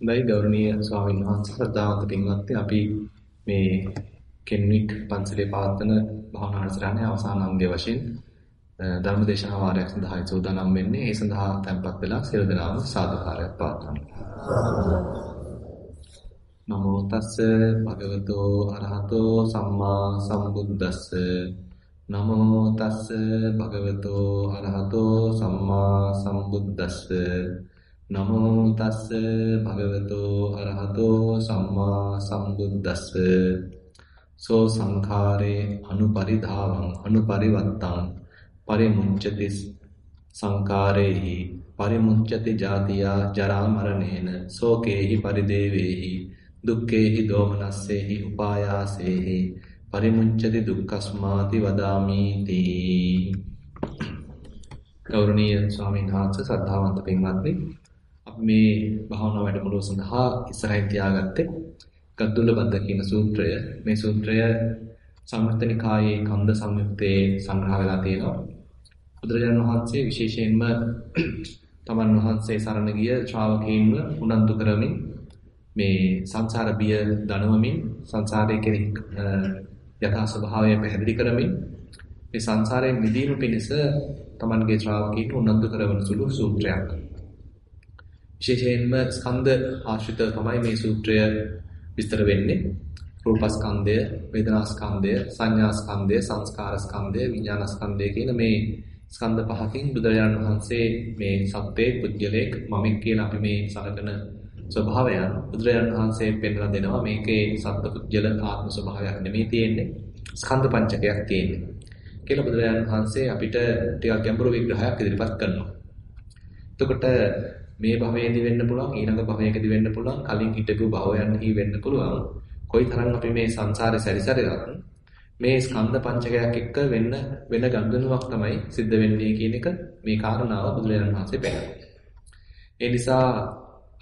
හොඳයි ගෞරවනීය ස්වාමීන් වහන්සේ ශ්‍රද්ධාවන්ත පින්වත්නි අපි මේ කෙන්වික් පන්සලේ පවත්වන භාවනා වැඩසටහනේ අවසාන අංගය වශයෙන් ධර්මදේශනා වාරයක් සඳහා සූදානම් වෙන්නේ. ඒ සඳහා tempත් වෙලා සියලු දෙනාම සාදුකාරයක් පවත්වමු. නමෝ තස්ස භගවතෝ අරහතෝ සම්මා සම්බුද්දස්ස නමෝ තස්ස භගවතෝ අරහතෝ සම්මා සම්බුද්දස්ස නමෝ තස්ස භගවතෝ අරහතෝ සම්මා සම්බුද්දස්ස සෝ සංඛාරේ අනුපරිධාවං අනුපරිවත්තං පරිමුච්ඡති සංඛාරේහි පරිමුච්ඡති ජාතියා ජරා මරණේන සෝකේහි පරිදේවේහි දුක්ඛේහි දෝමනස්සේහි උපායාසේහි පරිමුච්ඡති දුක්ඛස්මාති වදාමි තී ගෞරවනීය ස්වාමීන් වහන්සේ සද්ධාවන්ත පින්වත්නි අපි මේ භාවනා වැඩමුළුව සඳහා ඉස්සරහින් තියාගත්තේ ගද්දුල බද්ද කියන සූත්‍රය මේ සූත්‍රය සංයුත්ත නිකායේ කන්ද සංයුත්තේ සංග්‍රහ වෙලා තියෙනවා බුදුරජාණන් වහන්සේ විශේෂයෙන්ම තමන් වහන්සේ සරණ ගිය ශ්‍රාවකීන්ව උනන්දු කරමින් මේ සංසාර බිය දනවමින් සංසාරයේ කෙරෙහි යථා ස්වභාවය පැහැදිලි කරමින් මේ සංසාරයෙන් මිදීම පිණිස තමන්ගේ ශ්‍රාවකීන්ට උනන්දු කරවන සුළු සූත්‍රයක්. විශේෂයෙන්ම ස්කන්ධ ආශ්‍රිත තමයි මේ සූත්‍රය විස්තර වෙන්නේ. රූපස්කන්ධය, වේදනාස්කන්ධය, සංඥාස්කන්ධය, සංස්කාරස්කන්ධය, විඥානස්කන්ධය කියන මේ ස්කන්ධ පහකින් බුදුරජාණන් වහන්සේ මේ සත්‍යයේ පුද්ගලයක් මමෙක් කියලා අපි මේ සලකන ස්වභාවයන් බුදුරජාණන් වහන්සේ පෙන්වලා දෙනවා මේකේ සත්ත්ව පුද්ගල ආත්ම ස්වභාවයක් නෙමෙයි තියෙන්නේ ස්කන්ධ පංචකයක් තියෙන්නේ කියලා බුදුරජාණන් වහන්සේ අපිට ටිකක් ගැඹුරු විග්‍රහයක් ඉදිරිපත් කරනවා. එතකොට මේ භවයේදී වෙන්න පුළුවන් ඊළඟ භවයකදී වෙන්න පුළුවන් කලින් හිටපු භවයන්හි වෙන්න පුළුවන් කොයිතරම් අපි මේ සංසාරේ සැරිසරයක් මේ ස්කන්ධ පංචකයක් එක්ක වෙන්න වෙන ගනුදෙනුවක් තමයි සිද්ධ වෙන්නේ කියන එක මේ කාරණාව බුදුරජාණන් වහන්සේ පෙන්නනවා. ඒ නිසා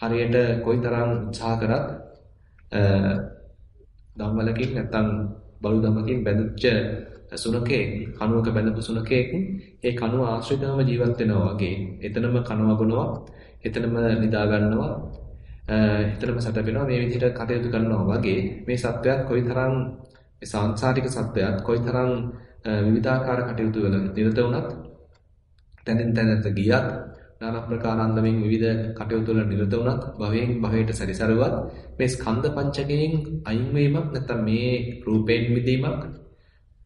හරියට කොයිතරම් උත්සාහ කරත් ධම්වලකින් නැත්තම් බලු ධමකින් බැඳුච්ච සුනකෙක් කණුවක බැඳපු සුනකෙක් ඒ කණුව ආශ්‍රිතවම ජීවත් වෙනවා වගේ එතනම කණුව ගුණවා එතනම නිදා ගන්නවා එතනම සැතපෙනවා මේ විදිහට කටයුතු කරනවා වගේ මේ සත්වයාත් කොයිතරම් මේ සාංශාරික සත්වයාත් කොයිතරම් විවිධාකාර කටයුතු වල නිරත වුණත් තැනින් තැනට ගියත් নানা ප්‍රකාර අන්දමින් විවිධ කටයුතු වල නිරත වුණත් භවයෙන් භවයට සැරිසරුවත් මේ ස්කන්ධ පංචකයෙන් අයින් වීමක් නැත්නම් මේ රූපයෙන් මිදීමක්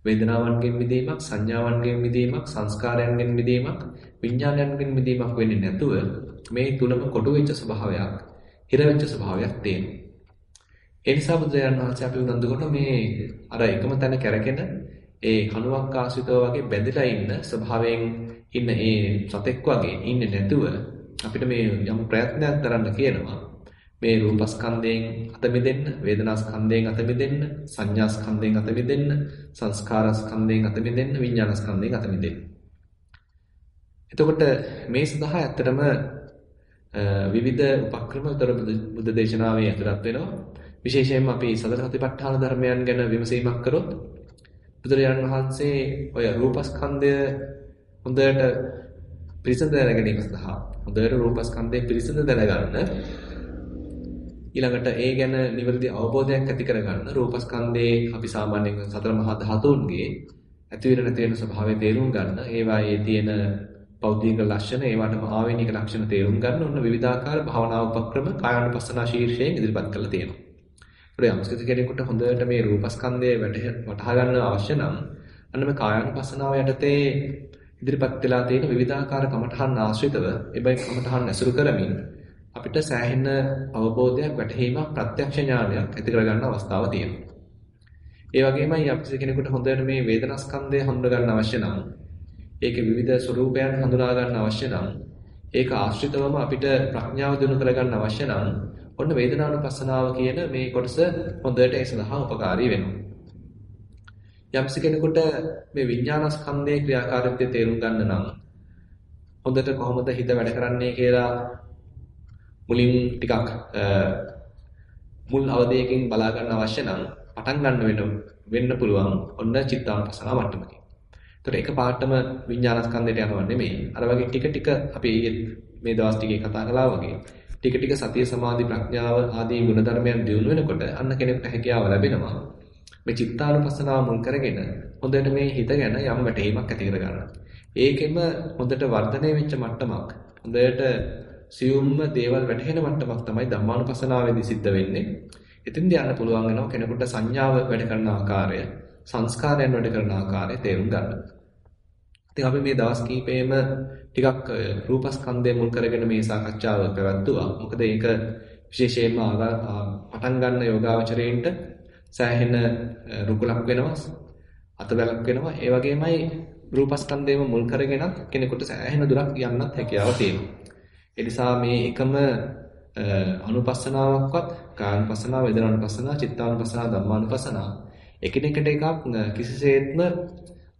වේදනාවන්ගෙන් මිදීමක් සංඥාවන්ගෙන් මිදීමක් සංස්කාරයන්ගෙන් මිදීමක් විඥානයන්ගෙන් මිදීමක් වෙන්නේ නැතුව මේ තුනම කොටු වෙච්ච ස්වභාවයක් හිර වෙච්ච ස්වභාවයක් තියෙනවා. ඒ නිසා බුදුරජාණන් වහන්සේ අපි උනන්දු කරන මේ අර එකම තැන කැරකෙන ඒ කණුවක් ආශ්‍රිතව වගේ බැඳලා ඉන්න ස්වභාවයෙන් ඉන්න ඒ සතෙක් වගේ ඉන්නේ නැතුව අපිට මේ යම් ප්‍රයත්නයක් කරන්න කියනවා. මේ රූපස්කන්ධයෙන් අත මිදෙන්න, වේදනාස්කන්ධයෙන් අත මිදෙන්න, සංඥාස්කන්ධයෙන් අත මිදෙන්න, සංස්කාරස්කන්ධයෙන් අත මිදෙන්න, විඥානස්කන්ධයෙන් අත මිදෙන්න. එතකොට මේ සඳහා ඇත්තටම විවිධ උපක්‍රම උතර බුද්ධ දේශනාවේ ඇතුළත් වෙනවා. විශේෂයෙන්ම අපි සතර සතිපට්ඨාන ධර්මයන් ගැන විමසීමක් කරොත් බුදුරජාණන් වහන්සේ ඔය රූපස්කන්ධය හොඳට පිරිසිදු දැන ගැනීම සඳහා හොඳට රූපස්කන්ධය පිරිසිදු දැනගන්න ඊළඟට ඒ ගැන නිවැරදි අවබෝධයක් ඇති කරගන්න රූපස්කන්ධයේ අපි සාමාන්‍යයෙන් සතර මහා ධාතුන්ගේ ඇති වෙන නැති වෙන ස්වභාවය තේරුම් ගන්න ඒවායේ තියෙන පෞද්ගලික ලක්ෂණ ඒවටම ආවේනික ලක්ෂණ තේරුම් ගන්න ඕන විවිධාකාර භාවනා උපක්‍රම කායानुපස්සනා ශීර්ෂයෙන් ඉදිරිපත් කරලා තියෙනවා. ඒකට යම්කිසි කෙනෙකුට හොඳට මේ රූපස්කන්ධය වටහා ගන්න අවශ්‍ය නම් අන්න මේ කායानुපස්සනාව යටතේ ඉදිරිපත් වෙලා තියෙන විවිධාකාර කමඨහන් ආශ්‍රිතව එබැයි කමඨහන් ඇසුරු කරමින් අපිට සෑහෙන අවබෝධයක් වැටහීමක් ප්‍රත්‍යක්ෂ ඥානයක් ඇති කරගන්න අවස්ථාව තියෙනවා. ඒ වගේමයි අපිට කෙනෙකුට හොඳට මේ වේදනාස්කන්ධය හඳුනා ගන්න අවශ්‍ය නම් ඒකේ විවිධ ස්වરૂපයන් හඳුනා ගන්න අවශ්‍ය නම් ඒක ආශ්‍රිතවම අපිට ප්‍රඥාව දිනු කර ගන්න අවශ්‍ය නම් ඔන්න වේදනානුපස්සනාව කියන මේ කොටස හොඳට ඒ සඳහා උපකාරී වෙනවා. යම්ස කෙනෙකුට මේ විඥානස්කන්ධයේ ක්‍රියාකාරීත්වය තේරුම් ගන්න නම් හොඳට කොහොමද හිත වැඩ කරන්නේ කියලා මුලින් ටිකක් මුල් අවධියකින් බලා ගන්න අවශ්‍ය නම් පටන් ගන්න වෙන වෙන්න පුළුවන් ඔන්න චිත්තානුපස්සනාව මට්ටමකින්. ඒතර එක පාටම විඥානස්කන්ධයට යනවා නෙමෙයි. අර වගේ ටික ටික අපි මේ දවස් ටිකේ කතා කළා වගේ ටික ටික සතිය සමාධි ප්‍රඥාව ආදී ගුණධර්මයන් දියුණු වෙනකොට අන්න කෙනෙකුට හැකියාව ලැබෙනවා. මේ චිත්තානුපස්සනාව මුල් කරගෙන හොඳට මේ හිත ගැන යම් වැටහීමක් ඇති කර ගන්න. ඒකෙම හොඳට වර්ධනය වෙච්ච මට්ටමක් හොඳට සියුම්ම දේවල් වැටහෙන මට්ටමක් තමයි ධම්මානුපස්සනාවේදී සිද්ධ වෙන්නේ. එතෙන්දී යන්න පුළුවන් වෙනවා කෙනෙකුට සංඥාව වැඩ කරන ආකාරය, සංස්කාරයන් වැඩ කරන ආකාරය තේරුම් ගන්න. ඉතින් අපි මේ දවස් කීපෙම ටිකක් රූපස්කන්ධය මුල් කරගෙන මේ සාකච්ඡාව පැවැත්තුවා. මොකද ඒක විශේෂයෙන්ම පටන් ගන්න යෝගාවචරයෙන්ට සෑහෙන රුකුලක් වෙනවා, අතබැලක් වෙනවා. ඒ වගේමයි රූපස්කන්ධයම මුල් කරගෙනත් කෙනෙකුට සෑහෙන දුරක් යන්නත් හැකියාව තියෙනවා. ඒ නිසා මේ එකම අනුපස්සනාවක්වත් කායනුපස්සනාව, වේදනානුපස්සනාව, චිත්තානුපස්සනාව, ධම්මානුපස්සනාව එකිනෙකට එකක් කිසිසේත්ම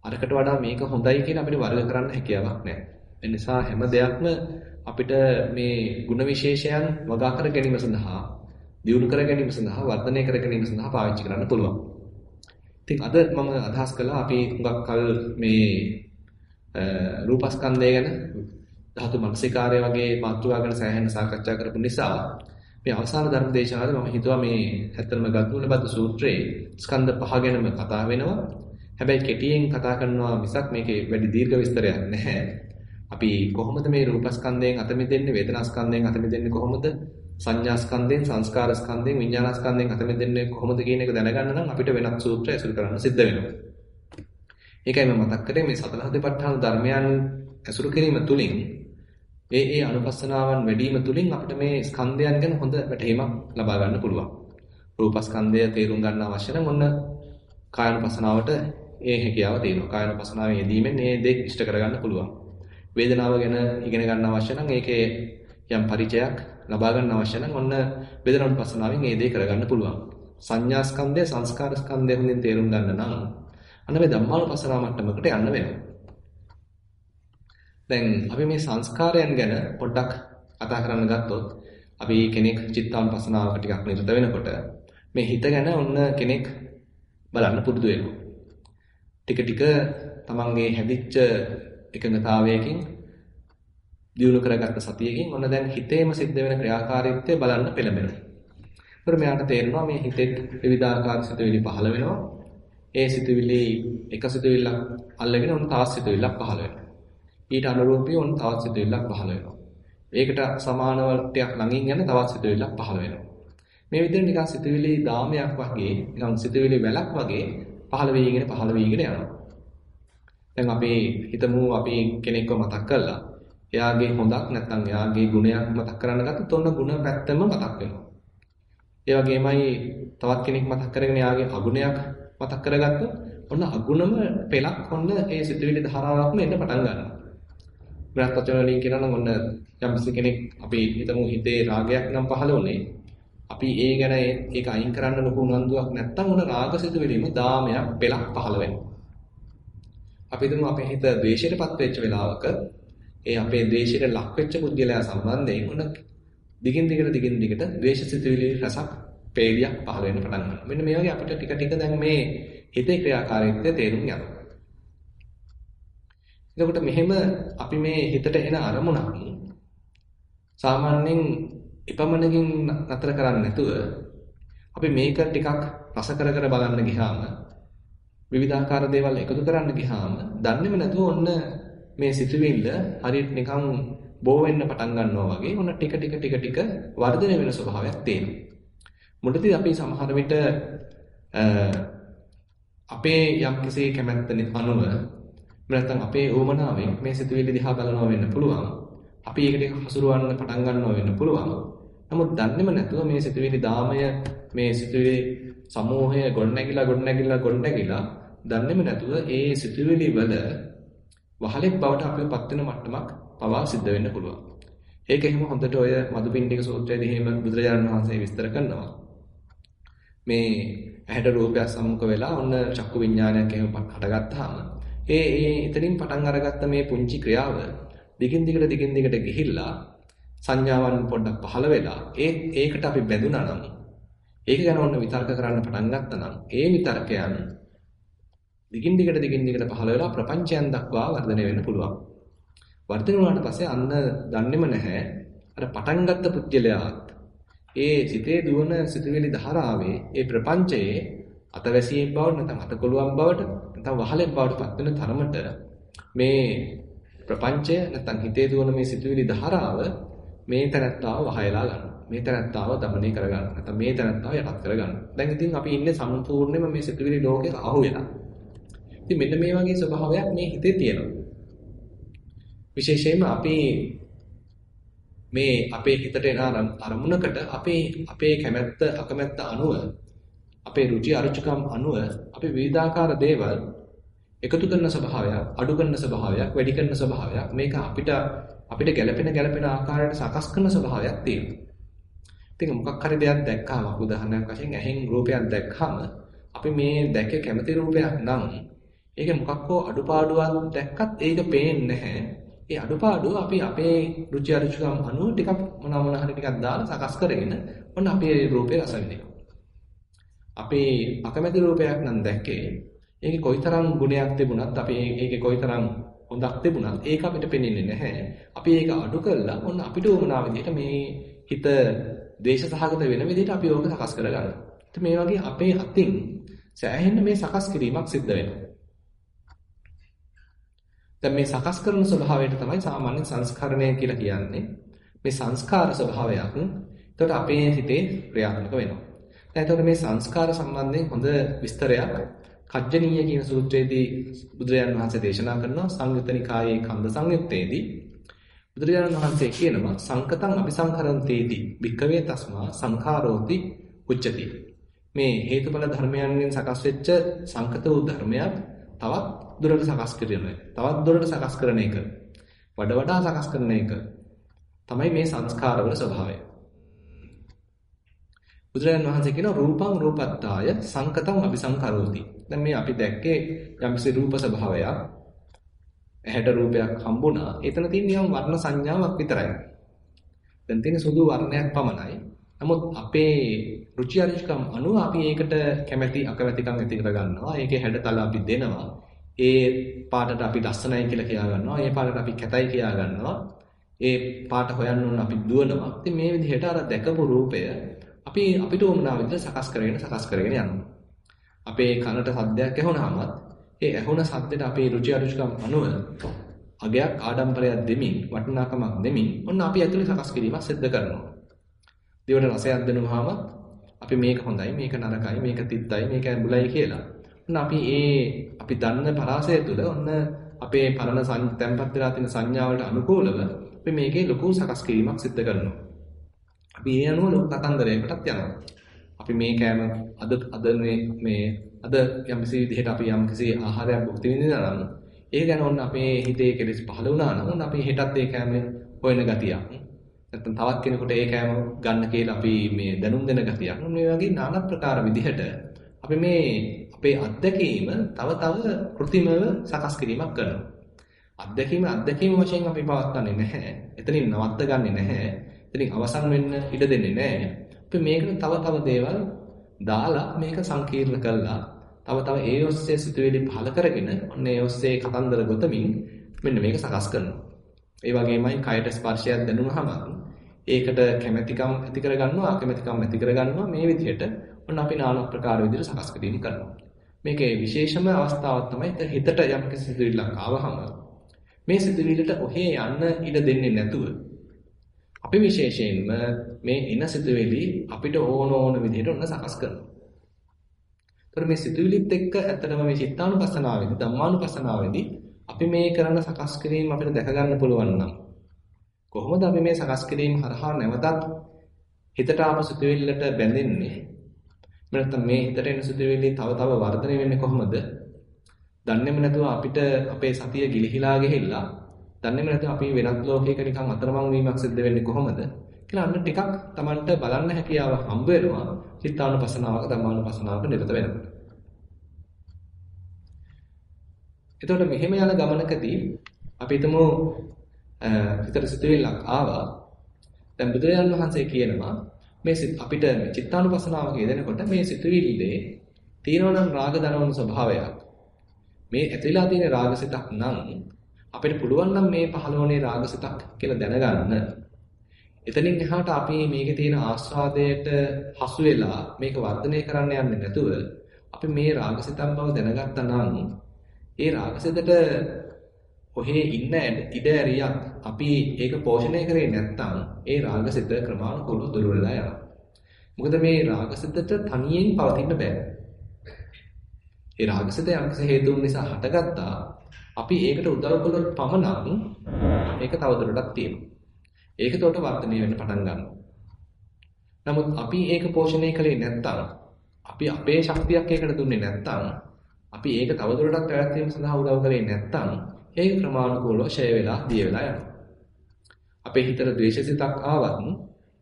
අරකට වඩා මේක හොඳයි කියලා අපිට වර්ග කරන්න හැකියාවක් නැහැ. ඒ නිසා හැම දෙයක්ම අපිට මේ ಗುಣ විශේෂයන් වගා කර ගැනීම සඳහා, දියුණු කර ගැනීම සඳහා, වර්ධනය කර ගැනීම සඳහා පාවිච්චි කරන්න පුළුවන්. ඉතින් අද මම අදහස් කළා අපි හුඟක් කල් මේ රූපස්කන්ධය ගැන ධාතු මනසිකාරය වගේ මාතෘකා ගැන සෑහෙන සාකච්ඡා කරපු නිසා මේ අවසාන ධර්ම දේශනාවේ මම හිතුවා මේ ඇත්තම ගතුලබද්ද සූත්‍රයේ ස්කන්ධ පහ ගැනම කතා වෙනවා. හැබැයි කෙටියෙන් කතා කරනවා මිසක් මේකේ වැඩි දීර්ඝ විස්තරයක් නැහැ. අපි කොහොමද මේ රූපස්කන්ධයෙන් අත මිදෙන්නේ වේදනාස්කන්ධයෙන් අත මිදෙන්නේ කොහොමද සංඥාස්කන්ධයෙන් සංස්කාරස්කන්ධයෙන් විඥානස්කන්ධයෙන් අත මිදෙන්නේ කොහොමද කියන එක දැනගන්න නම් අපිට වෙනත් සූත්‍ර ඇසුරු කරන්න සිද්ධ වෙනවා. ඒකයි මම මතක් කරේ මේ සතර හදිපත්ඨාන ධර්මයන් ඇසුරු කිරීම තුලින් ඒ ඒ අනුපස්සනාවන් වැඩිම තුලින් අපිට මේ ස්කන්ධයන් ගැන හොඳ වැටහීමක් ලබා ගන්න පුළුවන්. රූපස්කන්ධය තේරුම් ගන්න අවශ්‍ය නම් ඔන්න කායනුපස්සනාවට ඒ හැකියාව තියෙනවා. කායනුපස්සනාවේ යෙදීමෙන් මේ දේ ඉෂ්ට කරගන්න පුළුවන්. වේදනාව ගැන ඉගෙන ගන්න අවශ්‍ය නම් ඒකේ යම් පරිචයක් ලබා ගන්න අවශ්‍ය නම් ඔන්න වේදනානුපස්සනාවෙන් මේ දේ කරගන්න පුළුවන්. සංඥා ස්කන්ධය සංස්කාර ස්කන්ධය හොඳින් තේරුම් ගන්න නම් අන්න මේ ධම්මානුපස්සනා මට්ටමකට යන්න වෙනවා. දැන් අපි මේ සංස්කාරයන් ගැන පොඩ්ඩක් කතා කරන්න ගත්තොත් අපි කෙනෙක් චිත්තානුපස්සනාවක ටිකක් නිරත වෙනකොට මේ හිත ගැන ඔන්න කෙනෙක් බලන්න පුරුදු වෙනවා. ටික ටික තමන්ගේ හැදිච්ච එකඟතාවයකින් දියුණු කරගත්ත සතියකින් ඔන්න දැන් හිතේම සිද්ධ වෙන ක්‍රියාකාරීත්වය බලන්න පෙළඹෙනවා. ඒතර මෙයාට තේරෙනවා මේ හිතේ විවිධාකාර සිතුවිලි පහළ වෙනවා. ඒ සිතුවිලි එක සිතුවිල්ලක් අල්ලගෙන ඔන්න තවත් සිතුවිල්ලක් පහළ වෙනවා. ඊට අනුරූපී ඔන්න තවත් සිතුවිල්ලක් පහළ වෙනවා. ඒකට සමානව ටිකක් ළඟින් යන තවත් සිතුවිල්ලක් පහළ වෙනවා. මේ විදිහට නිකන් සිතුවිලි දාමයක් වගේ නිකන් සිතුවිලි වැලක් වගේ පහළ වෙයිගෙන පහළ වෙයිගෙන යනවා. දැන් අපි හිතමු අපි කෙනෙක්ව මතක් කළා. එයාගේ හොඳක් නැත්නම් එයාගේ ගුණයක් මතක් කරන්න ගත්තොත් ඔන්න ගුණ පැත්තම මතක් වෙනවා. ඒ වගේමයි තවත් කෙනෙක් මතක් කරගෙන එයාගේ අගුණයක් මතක් කරගත්තොත් ඔන්න අගුණම පෙලක් ඔන්න ඒ සිතුවිලි ධාරාවක්ම එන්න පටන් ගන්නවා. වෙනත් වචන වලින් කියනවා නම් ඔන්න යම් කෙනෙක් අපි හිතමු හිතේ රාගයක් නම් පහළ වුණේ අපි ඒ ගැන ඒක අයින් කරන්න ලොකු උනන්දුවක් නැත්තම් උන රාගසිත වෙලීම දාමයක් පෙලක් පහළ වෙනවා. අපි හිතමු අපේ හිත ද්වේෂයටපත් වෙච්ච වෙලාවක ඒ අපේ ද්වේෂයට ලක් වෙච්ච පුද්ගලයා සම්බන්ධයෙන් උන දිගින් දිගට දිගින් දිගට ද්වේෂසිතුවිලි රසක් පේලියක් පහළ වෙන්න පටන් ගන්නවා. මෙන්න මේ වගේ අපිට ටික ටික දැන් මේ හිතේ ක්‍රියාකාරීත්වය තේරුම් යනවා. එතකොට මෙහෙම අපි මේ හිතට එන අරමුණක් සාමාන්‍යයෙන් එපමණකින් නතර කරන්නේ නැතුව අපි මේක ටිකක් රස කර කර බලන්න ගියාම විවිධාකාර දේවල් එකතු කරන්න ගියාම දන්නේම නැතුව ඔන්න මේ සිතුවිල්ල හරියට නිකන් බෝ වෙන්න පටන් ගන්නවා වගේ ඔන්න ටික ටික ටික ටික වර්ධනය වෙන ස්වභාවයක් තියෙනවා. මුලදී අපි සමහර විට අපේ යම් කිසි කැමැත්ත අනුව නැත්නම් අපේ ඕමනාවෙන් මේ සිතුවිලි දිහා බලනවා වෙන්න පුළුවන්. අපි ඒකට හසුරවන්න පටන් ගන්නවා වෙන්න පුළුවන්. නමුත් දන්නේම නැතුව මේ සිතුවිලි දාමය මේ සිතුවිලි සමූහය ගොඩනැගිලා ගොඩනැගිලා ගොඩනැගිලා දන්නේම නැතුව ඒ සිතුවිලි වල වහලෙක් බවට අපිව පත් වෙන මට්ටමක් පවා සිද්ධ වෙන්න පුළුවන්. ඒක එහෙම හොඳට ඔය මදුපිණ්ඩික සූත්‍රයේදී එහෙම බුදුරජාණන් වහන්සේ විස්තර කරනවා. මේ ඇහැට රූපයක් සම්මුඛ වෙලා ඔන්න චක්කු විඥානයක් එහෙම හටගත්තාම ඒ ඒ එතනින් පටන් අරගත්ත මේ පුංචි ක්‍රියාව දිගින් දිගට දිගින් දිගට ගිහිල්ලා සංඥාවන් පොඩ්ඩක් පහළ වෙලා ඒ ඒකට අපි බැඳුනා නම් ඒක ගැන ඔන්න විතර්ක කරන්න පටන් ගත්තා නම් ඒ විතර්කයන් දිගින් දිගට දිගින් දිගට පහළ වෙලා ප්‍රපංචයන් දක්වා වර්ධනය වෙන්න පුළුවන්. වර්ධනය වුණාට පස්සේ අන්න දන්නේම නැහැ. අර පටන් ගත්ත පුජ්‍යලයාත් ඒ සිතේ දුවන සිතුවිලි ධාරාවේ ඒ ප්‍රපංචයේ අතවැසියෙන් බවට නැත්නම් අතකොළුවක් බවට නැත්නම් වහලෙන් බවට පත් වෙන තරමට මේ ප්‍රපංචය නැත්නම් හිතේ දුවන මේ සිතුවිලි ධාරාව මේ තැනත්තාව වහයලා ගන්නවා. මේ තැනත්තාව দমনය කර ගන්නවා. නැත්නම් මේ තැනත්තාව යටත් කර ගන්නවා. දැන් ඉතින් අපි ඉන්නේ සම්පූර්ණයෙන්ම මේ සිතුවිලි ලෝකේ අහු වෙලා. ඉතින් මෙන්න මේ වගේ ස්වභාවයක් මේ හිතේ තියෙනවා. විශේෂයෙන්ම අපි මේ අපේ හිතට එන අරමුණකට අපේ අපේ කැමැත්ත අකමැත්ත අනුව අපේ රුචි අරුචිකම් අනුව අපි විවිධාකාර දේවල් එකතු කරන ස්වභාවයක් අඩු කරන ස්වභාවයක් වැඩි කරන ස්වභාවයක් මේක අපිට අපිට ගැළපෙන ගැළපෙන ආකාරයට සකස් කරන ස්වභාවයක් තියෙනවා. ඉතින් මොකක් හරි දෙයක් දැක්කම උදාහරණයක් වශයෙන් ඇහෙන් රූපයක් දැක්කම අපි මේ දැක කැමති රූපයක් නම් ඒක මොකක් හෝ අඩුපාඩුවක් දැක්කත් ඒක පේන්නේ නැහැ. ඒ අඩුපාඩුව අපි අපේ රුචි අරුචිකම් අනුව ටිකක් මොනවා මොනවා හරි ටිකක් දාලා සකස් කරගෙන ඔන්න අපේ රූපේ රස විඳිනවා. අපේ අකමැති රූපයක් නම් දැක්කේ ඒකේ කොයිතරම් ගුණයක් තිබුණත් අපි ඒකේ කොයිතරම් හොඳක් තිබුණත් ඒක අපිට පෙනෙන්නේ නැහැ. අපි ඒක අඩු කළා ඔන්න අපිට උවමනා විදිහට මේ හිත ද්වේෂ සහගත වෙන විදිහට අපි ඕක සකස් කරගන්නවා. මේ වගේ අපේ අතින් සෑහෙන්න මේ සකස් කිරීමක් සිද්ධ වෙනවා. දැන් මේ සකස් කරන ස්වභාවයට තමයි සාමාන්‍ය සංස්කරණය කියලා කියන්නේ. මේ සංස්කාර ස්වභාවයක්. එතකොට අපේ හිතේ ක්‍රියාත්මක වෙනවා. දැන් එතකොට මේ සංස්කාර සම්බන්ධයෙන් හොඳ විස්තරයක්. කජ්ජනීය කියන සූත්‍රයේදී බුදුරජාණන් වහන්සේ දේශනා කරනවා සංයුත්ත නිකායේ කන්ද සංයුත්තේදී. බුදුරජාණන් වහන්සේ කියනවා සංකතං අபிසංකරන්තේති භික්කවේ තස්මා සංඛාරෝති උච්චති. මේ හේතුඵල ධර්මයන්ගෙන් සකස් වෙච්ච සංකත වූ ධර්මයක් තවත් දුරට සකස් කරන තවත් දුරට සකස් කරන එක වඩ වඩා සකස් කරන එක තමයි මේ සංස්කාරවල ස්වභාවය. බුදුරජාණන් වහන්සේ කියන රූපං රූපත්තාය සංකතං අபிසංකරෝති. දැන් මේ අපි දැක්කේ යම්කිසි රූප ස්වභාවයක් ඇහැට රූපයක් හම්බුණා. එතන තියෙන නියම් වර්ණ සංඥාවක් විතරයි. දැන් තියෙන සුදු වර්ණයක් පමණයි. නමුත් අපේ රුචි අරුචිකම් අනුව අපි ඒකට කැමැති අකමැතිකම් ඇති කර ගන්නවා. ඒකේ හැඩතල අපි දෙනවා. ඒ පාටට අපි ලස්සනයි කියලා කියා ගන්නවා. ඒ පාටට අපි කැතයි කියා ගන්නවා. ඒ පාට හොයන්න ඕන අපි දුවනවා. ඉතින් මේ විදිහට අර දැකපු රූපය අපි අපිට උමනා විදිහට සකස් කරගෙන සකස් කරගෙන යනවා. අපේ කනට සද්දයක් ඇහුණාම ඒ ඇහුණ සද්දෙට අපේ රුචි අරුචිකම් අනුව අගයක් ආඩම්බරයක් දෙමින් වටිනාකමක් දෙමින් ඔන්න අපි ඇතුලේ සකස් කිරීමක් සිද්ධ කරනවා. දිවට රසයක් දෙනුවාම අපි මේක හොඳයි මේක නරකයි මේක තිත්තයි මේක ඇඹුලයි කියලා. ඔන්න අපි ඒ අපි දන්න පරාසය තුළ ඔන්න අපේ පරණ තැම්පත් වෙලා තියෙන සංඥාවලට අනුකූලව අපි මේකේ ලොකු සකස් කිරීමක් සිද්ධ කරනවා. අපි ඒ අනුව ලොකු කතන්දරයකටත් යනවා. අපි මේ කෑම අද අද මේ අද යම්කිසි විදිහට අපි යම්කිසි ආහාරයක් භුක්ති විඳිනවා නම් ඒ ගැන ඔන්න අපේ හිතේ කෙලෙස් පහළ වුණා නම් ඔන්න අපි හෙටත් ඒ කෑම හොයන ගතියක්. නැත්නම් තවත් කෙනෙකුට ඒ කෑම ගන්න කියලා අපි මේ දැනුම් දෙන ගතියක්. මේ වගේ নানা ප්‍රකාර විදිහට අපි මේ අපේ අත්දැකීම තව තව કૃතිමව සකස් කිරීමක් කරනවා. අත්දැකීම අත්දැකීම වශයෙන් අපි පවත්න්නේ නැහැ. එතනින් නවත්ත ගන්නේ නැහැ. එතනින් අවසන් වෙන්න ඉඩ දෙන්නේ නැහැ. අපි මේකට තව තව දේවල් දාලා මේක සංකීර්ණ කළා. තව තව ඒ ඔස්සේ සිතුවිලි පහල කරගෙන ඔන්න ඒ ඔස්සේ කතන්දර ගොතමින් මෙන්න මේක සකස් කරනවා. ඒ වගේමයි කයට ස්පර්ශයක් දැනුනහම ඒකට කැමැතිකම් ඇති කරගන්නවා අකමැතිකම් ඇති කරගන්නවා මේ විදිහට ඔන්න අපි নানা ප්‍රකාර විදිහට සකස් කිරීම කරනවා. මේකේ විශේෂම අවස්ථාවක් තමයි හිතට යම් කිසි සිතුවිල්ලක් ආවහම මේ සිතුවිල්ලට ඔහේ යන්න ඉඩ දෙන්නේ නැතුව අපි විශේෂයෙන්ම මේ එන සිතුවිලි අපිට ඕන ඕන විදිහට ඔන්න සකස් කරනවා. ඒතර මේ සිතුවිලිත් එක්ක ඇත්තටම මේ චිත්තානුපස්සනාවේදී ධම්මානුපස්සනාවේදී අපි මේ කරන සකස් කිරීම අපිට දැක ගන්න පුළුවන් නම් කොහොමද අපි මේ සකස් කිරීම හරහා නැවතත් හිතට ආපු සිතුවිල්ලට බැඳෙන්නේ නැත්නම් මේ හිතට එන සිතුවිලි තව තව වර්ධනය වෙන්නේ කොහොමද? දන්නේම නැතුව අපිට අපේ සතිය ගිලිහිලා ගිහිල්ලා දන්නේම නැතුව අපි වෙනත් ලෝකයක නිකන් අතරමං වීමක් සිද්ධ වෙන්නේ කොහොමද? කියලා අන්න ටිකක් Tamanට බලන්න හැකියාව හම්බ වෙනවා චිත්තානුපසනාවක ධම්මානුපසනාවක නිරත වෙනකොට. එතකොට මෙහෙම යන ගමනකදී අපි හිතමු හිතට සිතුවිල්ලක් ආවා. දැන් බුදුරජාණන් වහන්සේ කියනවා මේ අපිට චිත්තානුපසනාවක යෙදෙනකොට මේ සිතුවිල්ලේ තියෙනවා නම් රාග දනවන ස්වභාවයක්. මේ ඇතිලා තියෙන රාගසිතක් නම් අපිට පුළුවන් නම් මේ පහළවනේ රාගසිතක් කියලා දැනගන්න. එතනින් එහාට අපි මේකේ තියෙන ආස්වාදයට හසු වෙලා මේක වර්ධනය කරන්න යන්නේ නැතුව අපි මේ රාගසිතම් බව දැනගත්තා නම් ඒ රාගසිතට ඔහේ ඉන්න ඉඩ ඇරියක් අපි ඒක පෝෂණය කරේ නැත්නම් ඒ රාගසිත ක්‍රමානුකූලව දුර වෙලා යනවා. මොකද මේ රාගසිතට තනියෙන් පවතින්න බෑ. ඒ රාගසිත යම්කිසි හේතුන් නිසා හටගත්තා. අපි ඒකට උදව් කළොත් පමණක් ඒක තවදුරටත් තියෙනවා. ඒක උඩට වර්ධනය වෙන්න පටන් ගන්නවා. නමුත් අපි ඒක පෝෂණය කළේ නැත්නම් අපි අපේ ශක්තියක් ඒකට දුන්නේ නැත්නම් අපි ඒක තවදුරටත් පැවැත්වීම සඳහා උදව් කළේ නැත්නම් ඒක ක්‍රමානුකූලව ෂය වෙලා දිය වෙලා යනවා. අපේ හිතට ද්වේෂසිතක් ආවත්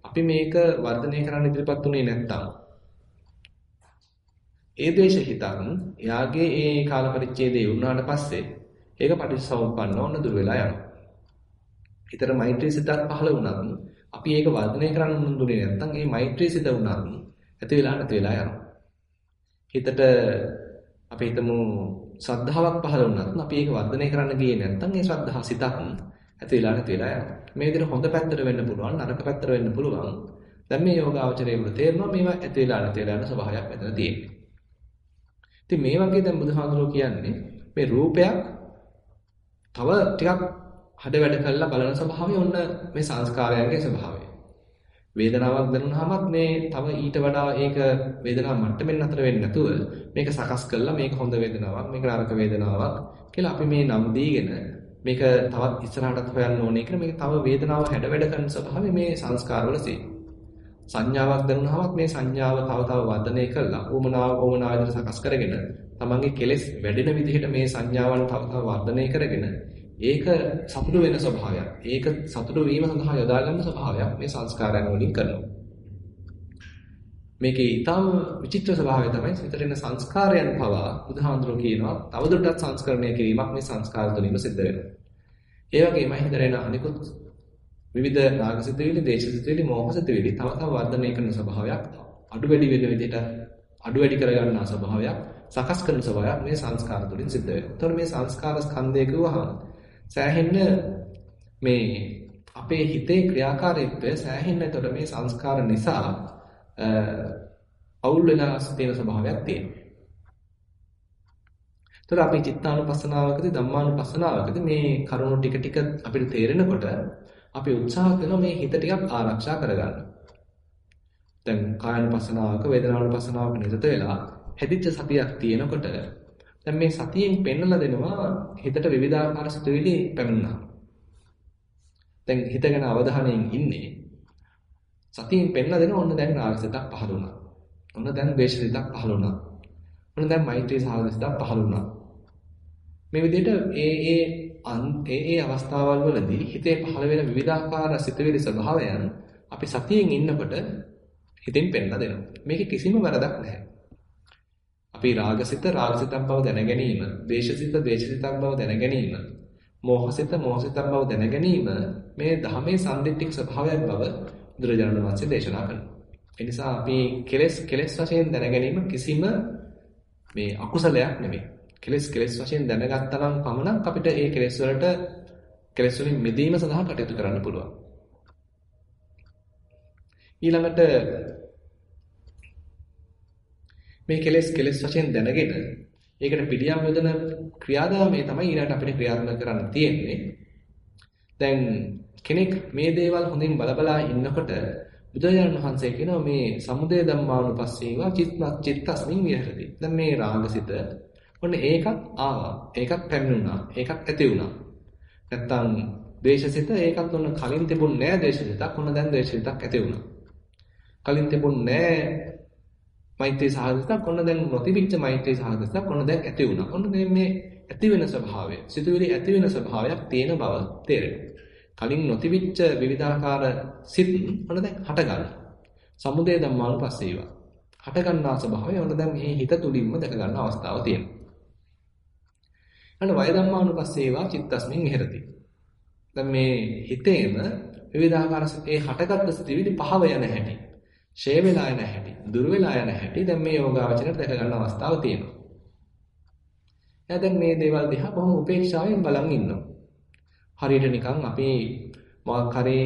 අපි මේක වර්ධනය කරන්න ඉදිරිපත් උනේ නැත්නම් ඒ ද්වේෂ හිතක් එයාගේ ඒ කාල පරිච්ඡේදය වුණාට පස්සේ ඒක පටිච්චසමුප්පන්න ඕන දුර වෙලා යනවා. හිතට මෛත්‍රී සිතක් පහළ වුණත් අපි ඒක වර්ධනය කරන්න දුන්නේ නැත්නම් ඒ මෛත්‍රී සිත වුණත් ඇති වෙලා නැති වෙලා යනවා. හිතට අපි හිතමු ශ්‍රද්ධාවක් පහළ වුණත් අපි ඒක වර්ධනය කරන්න ගියේ නැත්නම් ඒ ශ්‍රද්ධා සිතක් ඇති වෙලා නැති වෙලා යනවා. මේ විදිහට හොඳ පැත්තට වෙන්න පුළුවන් නරක පැත්තට වෙන්න පුළුවන්. දැන් මේ යෝගාවචරයේ තේරෙනවා මේවා ඇති වෙලා නැති වෙලා යන ස්වභාවයක් මෙතන තියෙන්නේ. ඉතින් මේ වගේ දැන් බුදුහාමුදුරුවෝ කියන්නේ මේ රූපයක් තව ටිකක් හඩ වැඩ කළා බලන ස්වභාවය ඔන්න මේ සංස්කාරයන්ගේ ස්වභාවය. වේදනාවක් දැනුනහමත් මේ තව ඊට වඩා ඒක වේදනාව මට්ටමින් නතර වෙන්නේ නැතුව මේක සකස් කළා මේක හොඳ වේදනාවක් මේක නරක වේදනාවක් කියලා අපි මේ නම් දීගෙන මේක තවත් ඉස්සරහටත් හොයන්න ඕනේ කියලා මේක තව වේදනාව හැඩ වැඩ කරන ස්වභාවය මේ සංස්කාරවල සංඥාවක් දැනුනහමත් මේ සංඥාව තව තව වර්ධනය කළා ඕමනාව ඕමනාව විදිහට සකස් කරගෙන තමන්ගේ කෙලෙස් වැඩෙන විදිහට මේ සංඥාවන් තව තව වර්ධනය කරගෙන ඒක සතුටු වෙන ස්වභාවයක්. ඒක සතුටු වීම සඳහා යොදා ගන්න ස්වභාවයක් මේ සංස්කාරයන් වලින් කරනවා. මේකේ ඊටම විචිත්‍ර ස්වභාවය තමයි සිතට එන සංස්කාරයන් පවා බුදුහාඳුරෝ කියනවා තවදුරටත් සංස්කරණය කිරීමක් මේ සංස්කාර තුළින්ම සිද්ධ වෙනවා. ඒ වගේමයි හිතට එන අනිකුත් විවිධ රාගසිතුවිලි, දේශසිතුවිලි, මෝහසිතුවිලි තව තව වර්ධනය කරන ස්වභාවයක් අඩු වැඩි වෙන විදිහට අඩු වැඩි කරගන්නා ස්වභාවයක් සකස් කරන ස්වභාවයක් මේ සංස්කාර තුළින් සිද්ධ වෙනවා. ඒතකොට මේ සංස්කාර ස්කන්ධය කිව්වහම සෑහෙන්න මේ අපේ හිතේ ක්‍රියාකාරීත්වය සෑහෙන්න එතකොට මේ සංස්කාර නිසා අවුල් වෙලා තියෙන ස්වභාවයක් තියෙනවා. එතකොට අපි චිත්තානුපස්සනාවකදී ධම්මානුපස්සනාවකදී මේ කරුණු ටික ටික අපිට තේරෙනකොට අපි උත්සාහ කරනවා මේ හිත ටිකක් ආරක්ෂා කරගන්න. දැන් කායනුපස්සනාවක වේදනානුපස්සනාවක නිරත වෙලා හැදිච්ච සතියක් තියෙනකොට දැන් මේ සතියෙන් පෙන්වලා දෙනවා හිතට විවිධාකාර සිතුවිලි පැමිණෙනවා. දැන් හිත ගැන අවධානයෙන් ඉන්නේ. සතියෙන් පෙන්වලා දෙනවා ඔන්න දැන් රාගසිතක් පහළ වුණා. ඔන්න දැන් ද්වේෂසිතක් පහළ වුණා. ඔන්න දැන් මෛත්‍රී සාගසිතක් පහළ වුණා. මේ විදිහට ඒ ඒ ඒ ඒ අවස්ථාවල් වලදී හිතේ පහළ වෙන විවිධාකාර සිතුවිලි ස්වභාවයන් අපි සතියෙන් ඉන්නකොට හිතෙන් පෙන්ලා දෙනවා. මේකේ කිසිම වරදක් නැහැ. අපි රාගසිත රාගසිතක් බව දැන ගැනීම, ද්වේෂසිත ද්වේෂසිතක් බව දැන ගැනීම, මෝහසිත මෝහසිතක් බව දැන ගැනීම මේ ධර්මයේ සම්දිත්තික ස්වභාවයක් බව බුදුරජාණන් වහන්සේ දේශනා කරනවා. ඒ නිසා අපි කෙලෙස් කෙලෙස් වශයෙන් දැන ගැනීම කිසිම මේ අකුසලයක් නෙමෙයි. කෙලෙස් කෙලෙස් වශයෙන් දැනගත්තා නම් පමණක් අපිට ඒ කෙලෙස් වලට කෙලෙස් වලින් මිදීම සඳහා කටයුතු කරන්න පුළුවන්. ඊළඟට මේ කෙලෙස් කෙලෙස් වශයෙන් දැනගෙන ඒකට පිළියම් යොදන ක්‍රියාදාමය තමයි ඊළඟට අපිට ක්‍රියාත්මක කරන්න තියෙන්නේ. දැන් කෙනෙක් මේ දේවල් හොඳින් බලබලා ඉන්නකොට බුදුරජාණන් වහන්සේ කියනවා මේ සමුදය ධම්මානුපස්සීවා චිත්තස්මින් විහෙරති. දැන් මේ රාගසිත ඔන්න ඒකත් ආවා. ඒකත් පැමිණුණා. ඒකත් ඇති වුණා. නැත්තම් ද්වේෂසිත ඒකත් ඔන්න කලින් තිබුණ නෑ ද්වේෂසිතක්. ඔන්න දැන් ද්වේෂසිතක් ඇති වුණා. කලින් තිබුණ නෑ මෛත්‍රී සහගතක් ඔන්න දැන් නොතිබිච්ච මෛත්‍රී සහගතක් ඔන්න දැන් ඇති වුණා. ඔන්න දැන් මේ ඇති වෙන ස්වභාවය, සිතුවිලි ඇති වෙන ස්වභාවයක් තියෙන බව තේරෙනවා. කලින් නොතිබිච්ච විවිධාකාර සිත් ඔන්න දැන් හට ගන්නවා. සමුදය ධම්මානුපස්සීව. හට ගන්නා ස්වභාවය ඔන්න දැන් මේ හිත තුලින්ම දැක ගන්න අවස්ථාව තියෙනවා. අන්න වය ධම්මානුපස්සීවා චිත්තස්මින් විහෙරති. දැන් මේ හිතේම විවිධාකාර ඒ හටගත් සිතිවිලි පහව යන හැටි ෂේ වෙලා යන හැටි, දුර වෙලා යන හැටි දැන් මේ යෝගාවචරයට දැක ගන්න අවස්ථාව තියෙනවා. එයා දැන් මේ දේවල් දිහා බොහොම උපේක්ෂාවෙන් බලන් ඉන්නවා. හරියට නිකන් අපි මොකක් හරි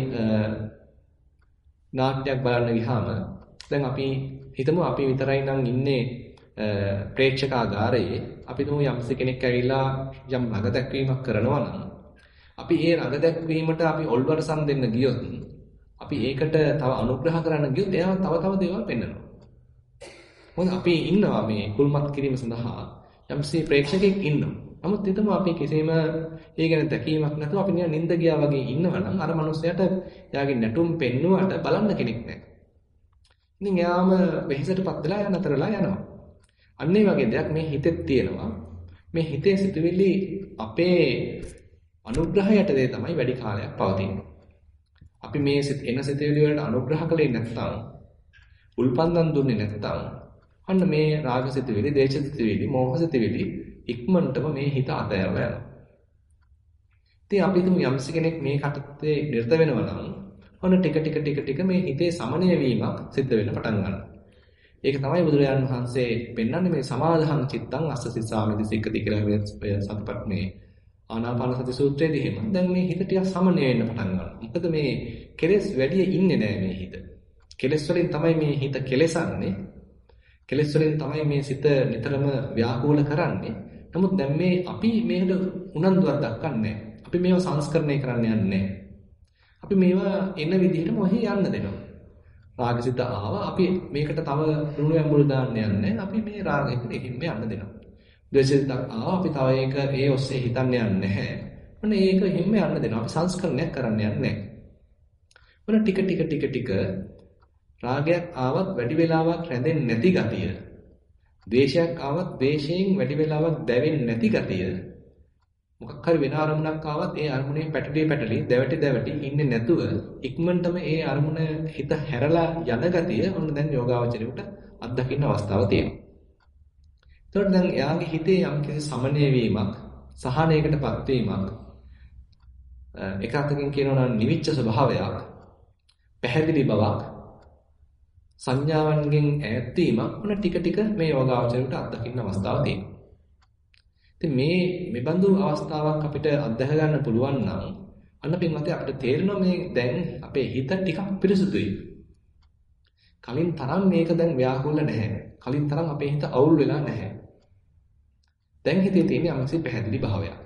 නාට්‍යයක් බලන්න ගියාම දැන් අපි හිතමු අපි විතරයි නම් ඉන්නේ ප්‍රේක්ෂකාගාරයේ අපි තුමු යම්ස කෙනෙක් ඇවිල්ලා යම් රඟ දැක්වීමක් කරනවා නම් අපි ඒ රඟ දැක්වීමට අපි ඔල්වරසන් දෙන්න ගියොත් අපි ඒකට තව අනුග්‍රහ කරන්න ගියොත් එයා තව තව දේවල් පෙන්වනවා. මොකද අපි ඉන්නවා මේ කුල්මත් කිරීම සඳහා යම්සේ ප්‍රේක්ෂකෙක් ඉන්නවා. නමුත් හිතමු අපි කිසිම ඒ ගැන දැකීමක් නැතුව අපි නිකන් නිින්ද ගියා වගේ ඉන්නවනම් අර මනුස්සයාට එයාගේ නැටුම් පෙන්නුවට බලන්න කෙනෙක් නැහැ. ඉතින් එයාම වෙහෙසටපත් වෙලා යන අතරලා යනවා. අන්න ඒ වගේ දෙයක් මේ හිතෙත් තියෙනවා. මේ හිතේ සිතුවිලි අපේ අනුග්‍රහයට දේ තමයි වැඩි කාලයක් පවතින්නේ. අපි මේ එන සිතුවිලි වලට අනුග්‍රහ කළේ නැත්නම් උල්පන්දම් දුන්නේ නැත්නම් අන්න මේ රාග සිතුවිලි, දේශ සිතුවිලි, මෝහ සිතුවිලි ඉක්මනටම මේ හිත අතහැරලා යනවා. ඉතින් අපි හිතමු යම්ස කෙනෙක් මේ කටත්තේ නිරත වෙනවා නම් ඔන්න ටික ටික ටික ටික මේ හිතේ සමනය වීමක් සිද්ධ වෙන්න පටන් ගන්නවා. ඒක තමයි බුදුරජාණන් වහන්සේ පෙන්වන්නේ මේ සමාධං චිත්තං අස්ස සිස්සාමිති සික්කති කියලා මේ සතිපත් මේ ආනාපාන සති සූත්‍රයේදී එහෙම. දැන් මේ හිත ටිකක් සමනය වෙන්න පටන් ගන්නවා. මොකද මේ කෙලෙස් වැඩි ඉන්නේ නැහැ මේ හිත. කෙලෙස් වලින් තමයි මේ හිත කෙලසන්නේ. කෙලෙස් වලින් තමයි මේ සිත නිතරම ව්‍යාකූල කරන්නේ. නමුත් දැන් මේ අපි මේකට උනන්දුවක් දක්වන්නේ අපි මේව සංස්කරණය කරන්න යන්නේ අපි මේවා එන විදිහටම ඔහි යන්න දෙනවා. රාගසිත ආවා අපි මේකට තව රුණු ඇඹුල් දාන්න යන්නේ අපි මේ රාගයෙන් එකින් මේ යන්න දෙනවා. ද්වේෂසිතක් ආවා අපි තව ඒක ඒ ඔස්සේ හිතන්න යන්නේ නැහැ. මොන ඒක හිම්ම යන්න දෙනවා. අපි සංස්කරණයක් කරන්න යන්නේ නැහැ. මොන ටික ටික ටික ටික රාගයක් ආවත් වැඩි වෙලාවක් රැඳෙන්නේ නැති ගතිය. ද්වේෂයක් ආවත් ද්වේෂයෙන් වැඩි වෙලාවක් දැවෙන්නේ නැති ගතිය. මොකක් හරි වෙන අරමුණක් ආවත් ඒ අරමුණේ පැටලී පැටලී දැවටි දැවටි ඉන්නේ නැතුව ඉක්මනටම ඒ අරමුණ හිත හැරලා යන ගතිය ඔන්න දැන් යෝගාවචරයට අත්දකින්න අවස්ථාවක් තියෙනවා. එතකොට දැන් එයාගේ හිතේ යම්කිසි සමනය වීමක්, සහනයකටපත් වීමක් එක අතකින් කියනවා නම් නිවිච්ච ස්වභාවයක්, පැහැදිලි බවක්, සංඥාවන්ගෙන් ඈත් වීමක් මොන ටික ටික මේ යෝගාවචරයට අත්දකින්න අවස්ථාවක් තියෙනවා. ඉතින් මේ මෙබඳු අවස්ථාවක් අපිට අත්දැක ගන්න පුළුවන් නම් අන්න පින්වත්නි අපිට තේරෙනවා මේ දැන් අපේ හිත ටිකක් පිරිසුදුයි. කලින් තරම් මේක දැන් ව්‍යාකූල නැහැ. කලින් තරම් අපේ හිත අවුල් වෙලා නැහැ. දැන් හිතේ තියෙන යම්සි පැහැදිලි භාවයක්.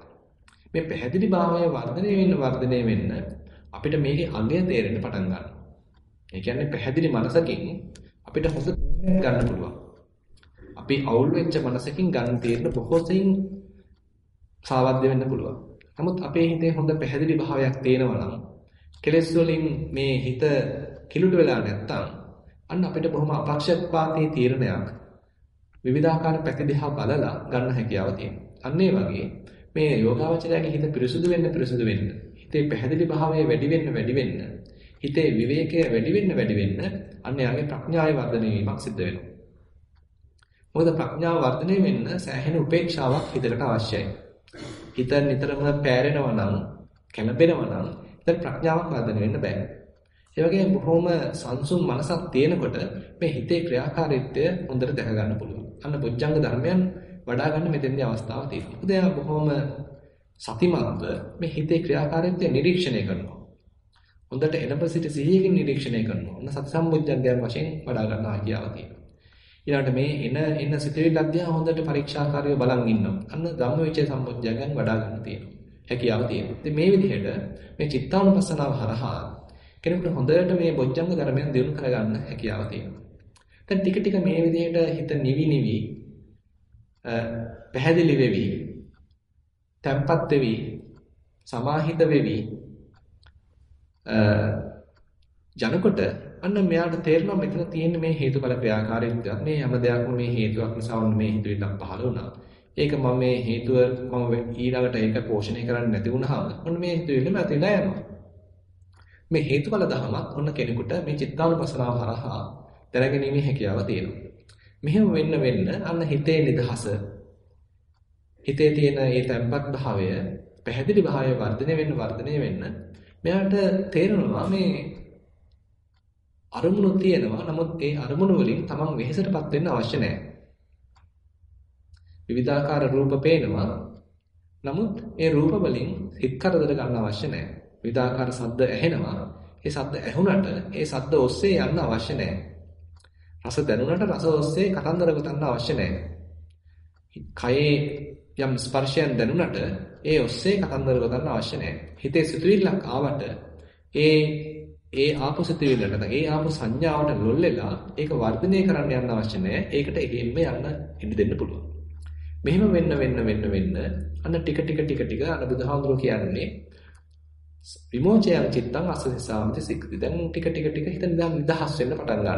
මේ පැහැදිලි භාවය වර්ධනය වෙන්න වර්ධනය වෙන්න අපිට මේකේ අගය තේරෙන්න පටන් ගන්නවා. ඒ කියන්නේ පැහැදිලි මනසකින් අපිට හොඳ ගන්න පුළුවන්. අපි අවුල් වෙච්ච මනසකින් ගන්න තීරණ බොහෝ සෙයින් සාවද්ද වෙන්න පුළුවන්. නමුත් අපේ හිතේ හොඳ පැහැදිලි භාවයක් තේනවා නම් කෙලෙස් වලින් මේ හිත කිලුට වෙලා නැත්තම් අන්න අපිට බොහොම අපක්ෂපාතී තීරණයක් විවිධාකාර පැති දිහා බලලා ගන්න හැකියාව තියෙනවා. අන්න ඒ වගේ මේ යෝගාවචරයේ හිත පිරිසුදු වෙන්න පිරිසුදු වෙන්න හිතේ පැහැදිලි භාවය වැඩි වෙන්න වැඩි වෙන්න හිතේ විවේකය වැඩි වෙන්න වැඩි වෙන්න අන්න යාගේ ප්‍රඥාවේ වර්ධනය වීමක් සිද්ධ වෙනවා. මොකද ප්‍රඥාව වර්ධනය වෙන්න සෑහෙන උපේක්ෂාවක් හිතකට අවශ්‍යයි. හිත නිතරම පෑරෙනවා නම් කැළඹෙනවා නම් ඉතින් ප්‍රඥාවක් වර්ධනය වෙන්න බෑ. ඒ වගේම බොහොම සංසුන් මනසක් තියෙනකොට මේ හිතේ ක්‍රියාකාරීත්වය හොඳට දැක ගන්න පුළුවන්. අන්න බොජ්ජංග ධර්මයන් වඩා ගන්න මෙතෙන්දී අවස්ථාවක් තියෙනවා. මොකද එයා බොහොම සතිමත්ව මේ හිතේ ක්‍රියාකාරීත්වය නිරීක්ෂණය කරනවා. හොඳට එළඹ සිට සිහියකින් නිරීක්ෂණය කරනවා. ඔන්න සති සම්බුද්ධංගයන් වශයෙන් වඩා ගන්න හැකියාව තියෙනවා. ඊළඟට මේ එන එන සිතවිලි අධ්‍යා හොඳට පරීක්ෂාකාරීව බලන් ඉන්නවා. අන්න ධම්මවිචේ සම්බුද්ධංගයන් වඩා ගන්න තියෙනවා. හැකියාව තියෙනවා. ඉතින් මේ විදිහට මේ චිත්තානුපස්සනාව හරහා කෙනෙකුට හොඳට මේ බොජ්ජංග ධර්මයන් දියුණු කරගන්න හැකියාව තියෙනවා. දැන් ටික ටික මේ විදිහට හිත නිවි නිවි පැහැදිලි වෙවි, තැම්පත් වෙවි, සමාහිත වෙවි ජනකොට අන්න මෙයාට තේරෙනවා මෙතන තියෙන මේ හේතුඵල ක්‍රියාකාරීත්වයක් මේ හැම දෙයක්ම මේ හේතුවක් නිසා වුණ මේ හිතුවිල්ලක් පහළ වුණා. ඒක මම මේ හේතුව මම ඊළඟට ඒක පෝෂණය කරන්න නැති වුණාම ඔන්න මේ හිතුවිල්ල මැතිලා යනවා. මේ හේතුඵල ධමයක් ඔන්න කෙනෙකුට මේ චිත්තානුපසනාව හරහා දැනගැනීමේ හැකියාව තියෙනවා. මෙහෙම වෙන්න වෙන්න අන්න හිතේ නිදහස හිතේ තියෙන ඒ තැම්පත් භාවය පැහැදිලි භාවය වර්ධනය වෙන්න වර්ධනය වෙන්න මෙයාට තේරෙනවා මේ අරමුණු තියෙනවා නමුත් ඒ අරමුණු වලින් තමන් වෙහෙසටපත් වෙන්න අවශ්‍ය නැහැ. විවිධාකාර රූප පේනවා. නමුත් ඒ රූප වලින් හිත කරදර ගන්න අවශ්‍ය නැහැ. විවිධාකාර ශබ්ද ඇහෙනවා. ඒ සද්ද ඇහුණට ඒ සද්ද ඔස්සේ යන්න අවශ්‍ය නැහැ. රස දැනුණට රස ඔස්සේ කතන්දර ගොතන්න අවශ්‍ය නැහැ. කයේ යම් ස්පර්ශයන් දැනුණට ඒ ඔස්සේ කතන්දර ගොතන්න අවශ්‍ය නැහැ. හිතේ සිතුවිල්ලක් ආවට ඒ ඒ ආපු සිතුවිල්ලට නැත්නම් ඒ ආපු සංඥාවට ලොල් වෙලා ඒක වර්ධනය කරන්න යන්න අවශ්‍ය නැහැ. ඒකට එහෙම්ම යන්න ඉඩ දෙන්න පුළුවන්. මෙහෙම වෙන්න වෙන්න වෙන්න වෙන්න අන්න ටික ටික ටික ටික අන්න බුදුහාමුදුරුවෝ කියන්නේ විමෝචයන් චිත්තං අසසාමිත සික්ති. දැන් ටික ටික ටික හිත නිදහස් වෙන්න පටන් ගන්නවා.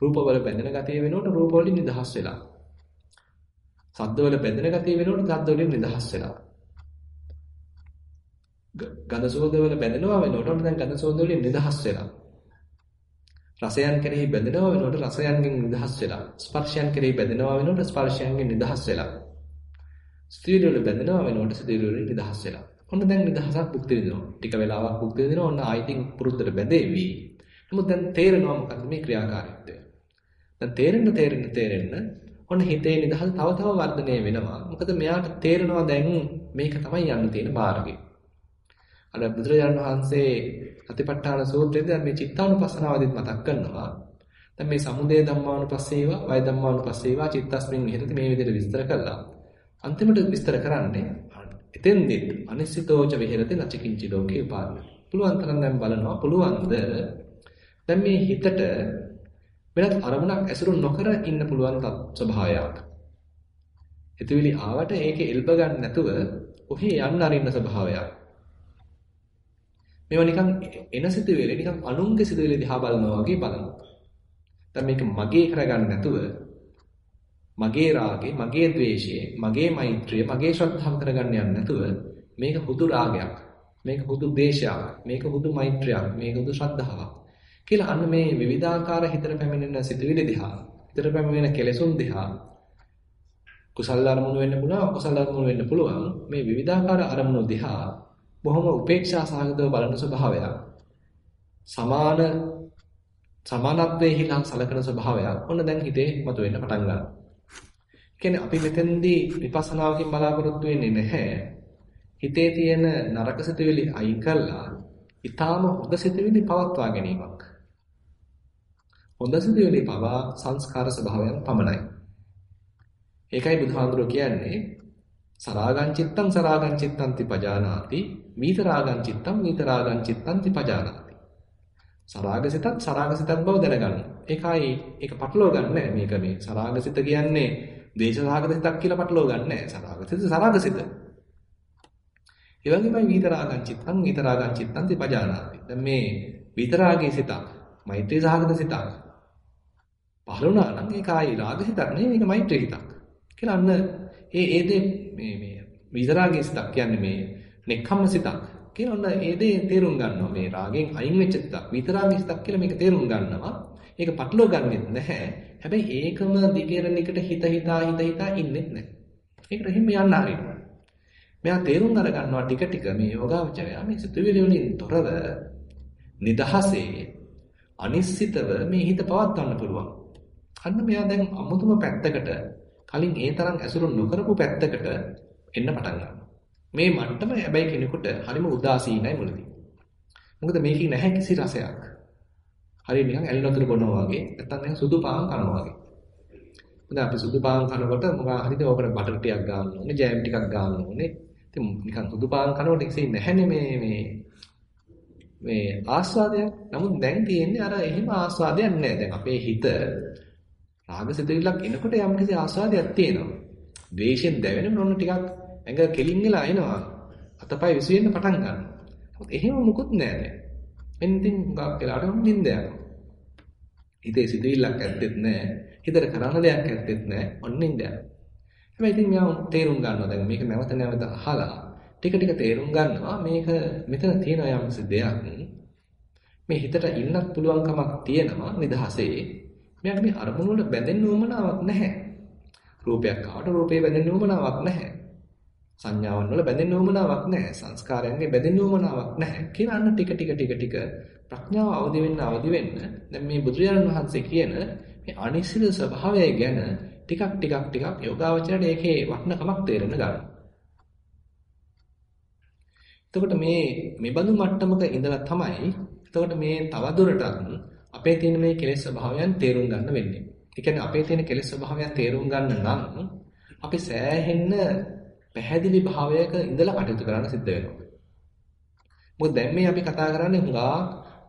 රූපවල බැඳෙන ගතිය වෙනකොට රූපවලින් නිදහස් වෙලා. සද්දවල බැඳෙන ගතිය වෙනකොට සද්දවලින් නිදහස් වෙලා. ගඳ සුවඳ වල බැඳෙනවා වෙනකොට දැන් ගඳ සුවඳ වලින් නිදහස් වෙලා. රසයන් කෙරෙහි බැඳෙනවා වෙනකොට රසයන්ගෙන් නිදහස් වෙලා. ස්පර්ශයන් කෙරෙහි බැඳෙනවා වෙනකොට ස්පර්ශයන්ගෙන් නිදහස් වෙලා. ස්ත්‍රීල වල බැඳෙනවා වෙනකොට ස්ත්‍රීල වලින් නිදහස් වෙලා. ඔන්න දැන් නිදහසක් භුක්ති විඳිනවා. ටික වෙලාවක් භුක්ති විඳිනවා. ඔන්න ආයිතින් පුරුද්දට බැඳෙවි. නමුත් දැන් තේරෙනවා මොකක්ද මේ ක්‍රියාකාරීත්වය. දැන් තේරෙන්න තේරෙන්න තේරෙන්න ඔන්න හිතේ නිදහස තව තව වර්ධනය වෙනවා. මොකද මෙයාට තේරෙනවා දැන් මේක තමයි යන්න තියෙන මාර්ගය. අර බුදුරජාණන් වහන්සේ අතිපට්ඨාන සූත්‍රයේදී මේ චිත්තානුපස්සනාවදිත් මතක් කරනවා. දැන් මේ සමුදය ධම්මානුපස්සේවා, වය ධම්මානුපස්සේවා, චිත්තස්මින් විහෙරති මේ විදිහට විස්තර කළා. අන්තිමට විස්තර කරන්නේ එතෙන්දී අනිසිතෝච විහෙරති නචකින්චි ලෝකේ උපාද. පුළුවන් තරම් දැන් බලනවා පුළුවන්ද දැන් මේ හිතට වෙනත් අරමුණක් ඇසුරු නොකර ඉන්න පුළුවන් ස්වභාවයක්. හිතවිලි ආවට ඒකේ එල්බ ගන්න නැතුව ඔහේ යන්න අරින්න ස්වභාවයක්. මේවා නිකන් එන සිතුවිලි නිකන් අනුන්ගේ සිතුවිලි දිහා බලනවා වගේ බලනවා. දැන් මේක මගේ කරගන්න නැතුව මගේ රාගේ, මගේ ද්වේෂයේ, මගේ මෛත්‍රිය, මගේ ශ්‍රද්ධාව කරගන්න යන්නේ නැතුව මේක හුදු රාගයක්. මේක හුදු ද්වේෂයක්. මේක හුදු මෛත්‍රියක්. මේක හුදු ශ්‍රද්ධාවක්. කියලා අන්න මේ විවිධාකාර හිතට පැමිණෙන සිතුවිලි දිහා, හිතට පැමිණෙන කෙලෙසුන් දිහා කුසල අරමුණු වෙන්න පුළුවන්, අකුසල අරමුණු වෙන්න පුළුවන්. මේ විවිධාකාර අරමුණු දිහා බොහොම උපේක්ෂා සහගතව බලන ස්වභාවයක්. සමාන සමානත්වයේ හිලන් සලකන ස්වභාවයක්. ඔන්න දැන් හිතේ මතුවෙන්න පටන් ගන්නවා. කියන්නේ අපි මෙතෙන්දී විපස්සනාවකින් බලාපොරොත්තු වෙන්නේ නැහැ. හිතේ තියෙන නරක සිතුවිලි අයින් කරලා ඊටාම හොඳ සිතුවිලි පවත්වා ගැනීමක්. හොඳ සිතුවිලි පවා සංස්කාර ස්වභාවයන් පමණයි. ඒකයි බුදුහාඳුර කියන්නේ සරාගං චිත්තං සරාගං චිත්තං තිපජානාති මීතරාගං චිත්තං මීතරාගං චිත්තං තිපජානාති සරාගසිතත් සරාගසිතක් බව දැනගන්න. ඒකයි ඒක පටලව ගන්න නෑ මේක මේ සරාගසිත කියන්නේ දේශසහගත සිතක් කියලා පටලව ගන්න නෑ සරාගසිත සරාගසිත. ඒ වගේමයි මීතරාගං චිත්තං මීතරාගං චිත්තං තිපජානාති. දැන් මේ විතරාගයේ සිතක් මෛත්‍රී සහගත සිතක් පහළ වුණා නම් ඒකයි රාගසිතක් නෙවෙයි මේක මෛත්‍රී හිතක්. කියලා අන්න ඒ ඒ දේ මේ මේ විතරාගයේ සිතක් කියන්නේ මේ නෙක්ඛම්ම සිතක් කියලා ඔන්න ඒ දේ තේරුම් ගන්නවා. මේ රාගෙන් අයින් වෙච්ච සිතක් විතරාගයේ සිතක් කියලා මේක තේරුම් ගන්නවා. ඒක පටලව ගන්නෙත් නැහැ. හැබැයි ඒකම දිගේරණ එකට හිත හිතා හිත හිතා ඉන්නෙත් නැහැ. ඒකට එහෙම යන්න හරිනවා මෙයා තේරුම් අර ගන්නවා ටික ටික මේ යෝගාවචරය මේ සිතුවිලි වලින් තොරව නිදහසේ අනිශ්චිතව මේ හිත පවත්වන්න පුළුවන්. අන්න මෙයා දැන් අමුතුම පැත්තකට කලින් ඒ තරම් ඇසුරු නොකරපු පැත්තකට එන්න පටන් ගන්නවා. මේ මට්ටම හැබැයි කෙනෙකුට හරිම උදාසීනයි මුලදී. මොකද මේකේ නැහැ කිසි රසයක්. හරිය නිකන් ඇල් වතුර බොනවා වගේ නැත්නම් නිකන් සුදු පාන් කනවා වගේ. දැන් අපි සුදු පාන් කනකොට මොකක් හරිද ඕකට බටර් ටිකක් ගන්න ඕනේ, ජෑම් ටිකක් ගන්න ඕනේ. ඉතින් නිකන් සුදු පාන් කනකොට කිසි නැහැනේ මේ මේ මේ ආස්වාදයක්. නමුත් දැන් තියෙන්නේ අර එහෙම ආස්වාදයක් නැහැ. දැන් අපේ හිත රාගසිතවිල්ලක් එනකොට යම්කිසි ආස්වාදයක් තියෙනවා. ද්වේෂයෙන් දැවෙන මොන ටිකක් ඇඟ කෙලින් වෙලා එනවා. අතපය විසු වෙන්න පටන් ගන්නවා. එහෙම මුකුත් නැහැ. මෙන්න ඉතින් ගාක් වෙලාට නිින්ද යනවා. හිතේ සිතවිල්ලක් ඇත්තෙත් නැහැ. හිතට කරන්න දෙයක් ඇත්තෙත් නැහැ. ඔන්න නිින්ද යනවා. හැබැයි ඉතින් මෙයා තේරුම් ගන්නවා දැන් මේක නැවත නැවත අහලා ටික ටික තේරුම් ගන්නවා මේක මෙතන තියෙන යම්කිසි දෙයක් මේ හිතට ඉන්නත් පුළුවන්කමක් තියෙනවා නිදහසේ මෙයාට මේ අරමුණු වල බැඳෙන්න උවමනාවක් නැහැ. රූපයක් ආවට රූපේ බැඳෙන්න උවමනාවක් නැහැ. සංඥාවන් වල බැඳෙන්න උවමනාවක් නැහැ. සංස්කාරයන්ගේ බැඳෙන්න උවමනාවක් නැහැ. කියලා අන්න ටික ටික ටික ටික ප්‍රඥාව අවදි වෙන්න අවදි වෙන්න දැන් මේ බුදුරජාණන් වහන්සේ කියන මේ අනිසිත ස්වභාවය ගැන ටිකක් ටිකක් ටිකක් යෝගාවචරයට ඒකේ වටිනකමක් තේරෙන්න ගන්නවා. එතකොට මේ මේ බඳු මට්ටමක ඉඳලා තමයි එතකොට මේ තවදුරටත් අපේ තියෙන මේ කෙලෙස් ස්වභාවයන් තේරුම් ගන්න වෙන්නේ. ඒ කියන්නේ අපේ තියෙන කෙලෙස් ස්වභාවයන් තේරුම් ගන්න නම් අපි සෑහෙන්න පැහැදිලි භාවයක ඉඳලා කටයුතු කරන්න සිද්ධ වෙනවා. මොකද දැන් මේ අපි කතා කරන්නේ හුඟා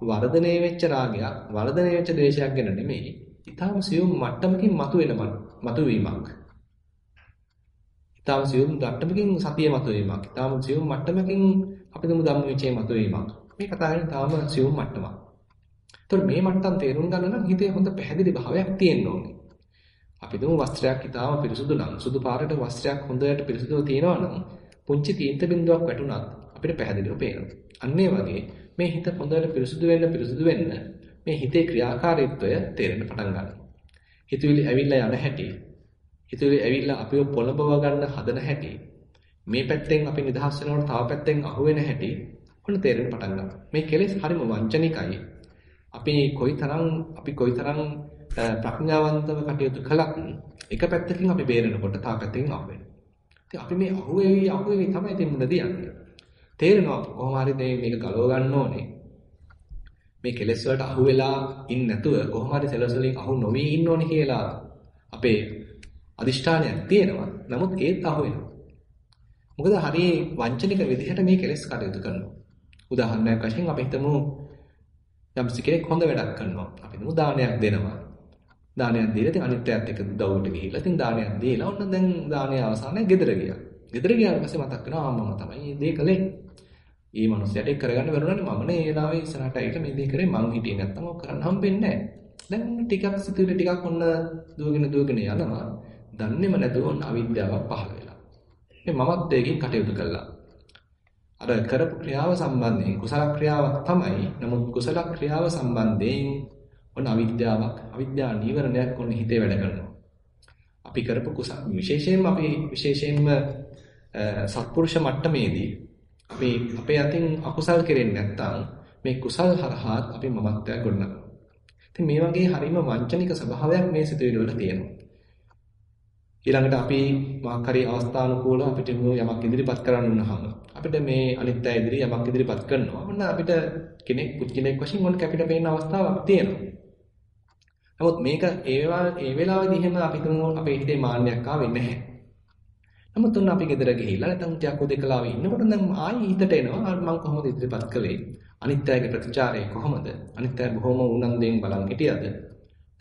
වර්ධනය වෙච්ච රාගයක්, වර්ධනය වෙච්ච ද්වේෂයක් ගැන නෙමෙයි. ඊටාම සියුම් මට්ටමකින් මතුවෙන මතුවීමක්. ඊටාම සියුම් මට්ටමකින් සතිය මතුවීමක්. ඊටාම සියුම් මට්ටමකින් අපි තුමු ධම්ම විචේ මතුවීමක්. මේ කතා කරන්නේ තාම සියුම් මට්ටමක්. ඒතකොට මේ මට්ටම් තේරුම් ගන්න නම් හිතේ හොඳ පැහැදිලි භාවයක් තියෙන්න ඕනේ. අපි දුමු වස්ත්‍රයක් ඊටාම පිරිසුදු නම් සුදු පාරට වස්ත්‍රයක් හොඳට පිරිසුදුව තියෙනවා නම් පුංචි තීන්ත බිඳුවක් වැටුණත් අපිට පැහැදිලිව පේනවා. අන්න වගේ මේ හිත හොඳට පිරිසුදු වෙන්න පිරිසුදු වෙන්න මේ හිතේ ක්‍රියාකාරීත්වය තේරෙන්න පටන් ගන්නවා. හිතුවිලි ඇවිල්ලා යන හැටි, හිතුවිලි ඇවිල්ලා අපිව පොළඹව ගන්න හදන හැටි, මේ පැත්තෙන් අපි නිදහස් වෙනකොට තව පැත්තෙන් අහු වෙන හැටි ඔන්න තේරෙන්න පටන් ගන්නවා. මේ කෙලෙස් හරිම වංචනිකයි. අපි කොයිතරම් අපි කොයිතරම් ප්‍රඥාවන්තව කටයුතු කළත් එක පැත්තකින් අපි බේරෙනකොට තව පැත්තකින් අහු වෙනවා. ඉතින් අපි මේ අහු වෙවි අහු වෙවි තමයි ඉතින් මුල දියන්නේ. තේරෙනවා කොහොම හරි මේක ගලව ගන්න ඕනේ. මේ කෙලෙස් වලට අහු වෙලා ඉන්නේ නැතුව කොහොම හරි සෙලස් වලින් අහු නොවි ඉන්න ඕනේ කියලා අපේ අදිෂ්ඨානයක් තියෙනවා. නමුත් ඒත් අහු වෙනවා. මොකද හරි වංචනික විදිහට මේ කෙලෙස් කටයුතු කරනවා. උදාහරණයක් වශයෙන් අපි හිතමු යම්සි කෙනෙක් හොඳ වැඩක් කරනවා. අපි හිතමු දානයක් දෙනවා. දානයක් දීලා ඉතින් අනිත් පැත්තට උදව්වට ගිහිල්ලා ඉතින් දානයක් දීලා ඔන්න දැන් දානය අවසානයේ ගෙදර ගියා. ගෙදර ගියාට පස්සේ මතක් වෙනවා ආ මම තමයි මේ දේ කළේ. ඊ මනුස්සයාට ඒක කරගන්න බැරුණානේ මම නේ ඒ වෙලාවේ ඉස්සරහට ඇවිල්ලා මේ දේ කරේ මං හිටියේ නැත්තම් ඔක් කරන්න හම්බෙන්නේ නැහැ. දැන් ටිකක් සිතුවිලි ටිකක් ඔන්න දුවගෙන දුවගෙන යනවා. දන්නේම නැතුව ඔන්න අවිද්‍යාවක් පහළ වෙලා. මේ මමත් දෙයකින් කටයුතු කළා. අර කරපු ක්‍රියාව සම්බන්ධයෙන් කුසල ක්‍රියාවක් තමයි. නමුත් කුසල ක්‍රියාව සම්බන්ධයෙන් ඔන්න අවිද්‍යාවක්, අවිද්‍යා නීවරණයක් ඔන්න හිතේ වැඩ කරනවා. අපි කරපු කුසල විශේෂයෙන්ම අපි විශේෂයෙන්ම සත්පුරුෂ මට්ටමේදී අපි අපේ අතින් අකුසල් කෙරෙන්නේ නැත්නම් මේ කුසල් හරහාත් අපි මමත්වයක් ගොඩනගනවා. ඉතින් මේ වගේ හරීම වංචනික ස්වභාවයක් මේ සිතුවිලි වල තියෙනවා. ඊළඟට අපි මාකරි අවස්ථානුකූලව අපිට යමක් ඉදිරිපත් කරන්න උනහම අපිට මේ අනිත් අය ඉදිරි යමක් ඉදිරිපත් කරනවා. ඔන්න අපිට කෙනෙක් පුද්ගලෙක් වශයෙන් ඔන්න කැපිට පේන අවස්ථාවක් තියෙනවා. නමුත් මේක ඒ ඒ වෙලාවේදී එහෙම අපි තුමු අපේ හිතේ මාන්නයක් ආවෙන්නේ නැහැ. නමුත් ඔන්න අපි ගෙදර ගිහිල්ලා නැත්නම් ටිකක් උදේකලාව ඉන්නකොට දැන් ආයි හිතට එනවා මම කොහොමද ඉදිරිපත් කළේ? අනිත් අයගේ ප්‍රතිචාරය කොහොමද? අනිත් අය බොහොම උනන්දුවෙන් බලන් හිටියද?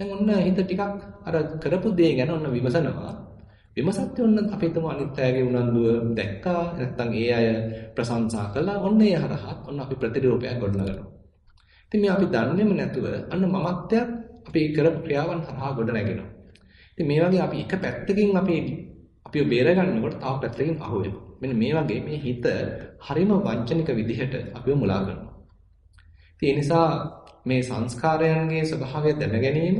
දැන් ඔන්න හිත ටිකක් අර කරපු දේ ගැන ඔන්න විමසනවා. විමසත් ඔන්න අපි හිතමු අනිත් අයගේ උනන්දුව දැක්කා නැත්නම් ඒ අය ප්‍රශංසා කළා ඔන්න ඒ හරහා ඔන්න අපි ප්‍රතිරූපයක් ගොඩනගනවා. ඉතින් මේ අපි දන්නේම නැතුව අන්න මමත්වයක් අපි කරපු ක්‍රියාවන් හරහා ගොඩ නැගෙනවා. ඉතින් මේ වගේ අපි එක පැත්තකින් අපි අපිව බේර ගන්නකොට තව පැත්තකින් අහු වෙනවා. මෙන්න මේ වගේ මේ හිත හරිම වංචනික විදිහට අපිව මුලා කරනවා. ඉතින් ඒ නිසා මේ සංස්කාරයන්ගේ ස්වභාවය දැන ගැනීම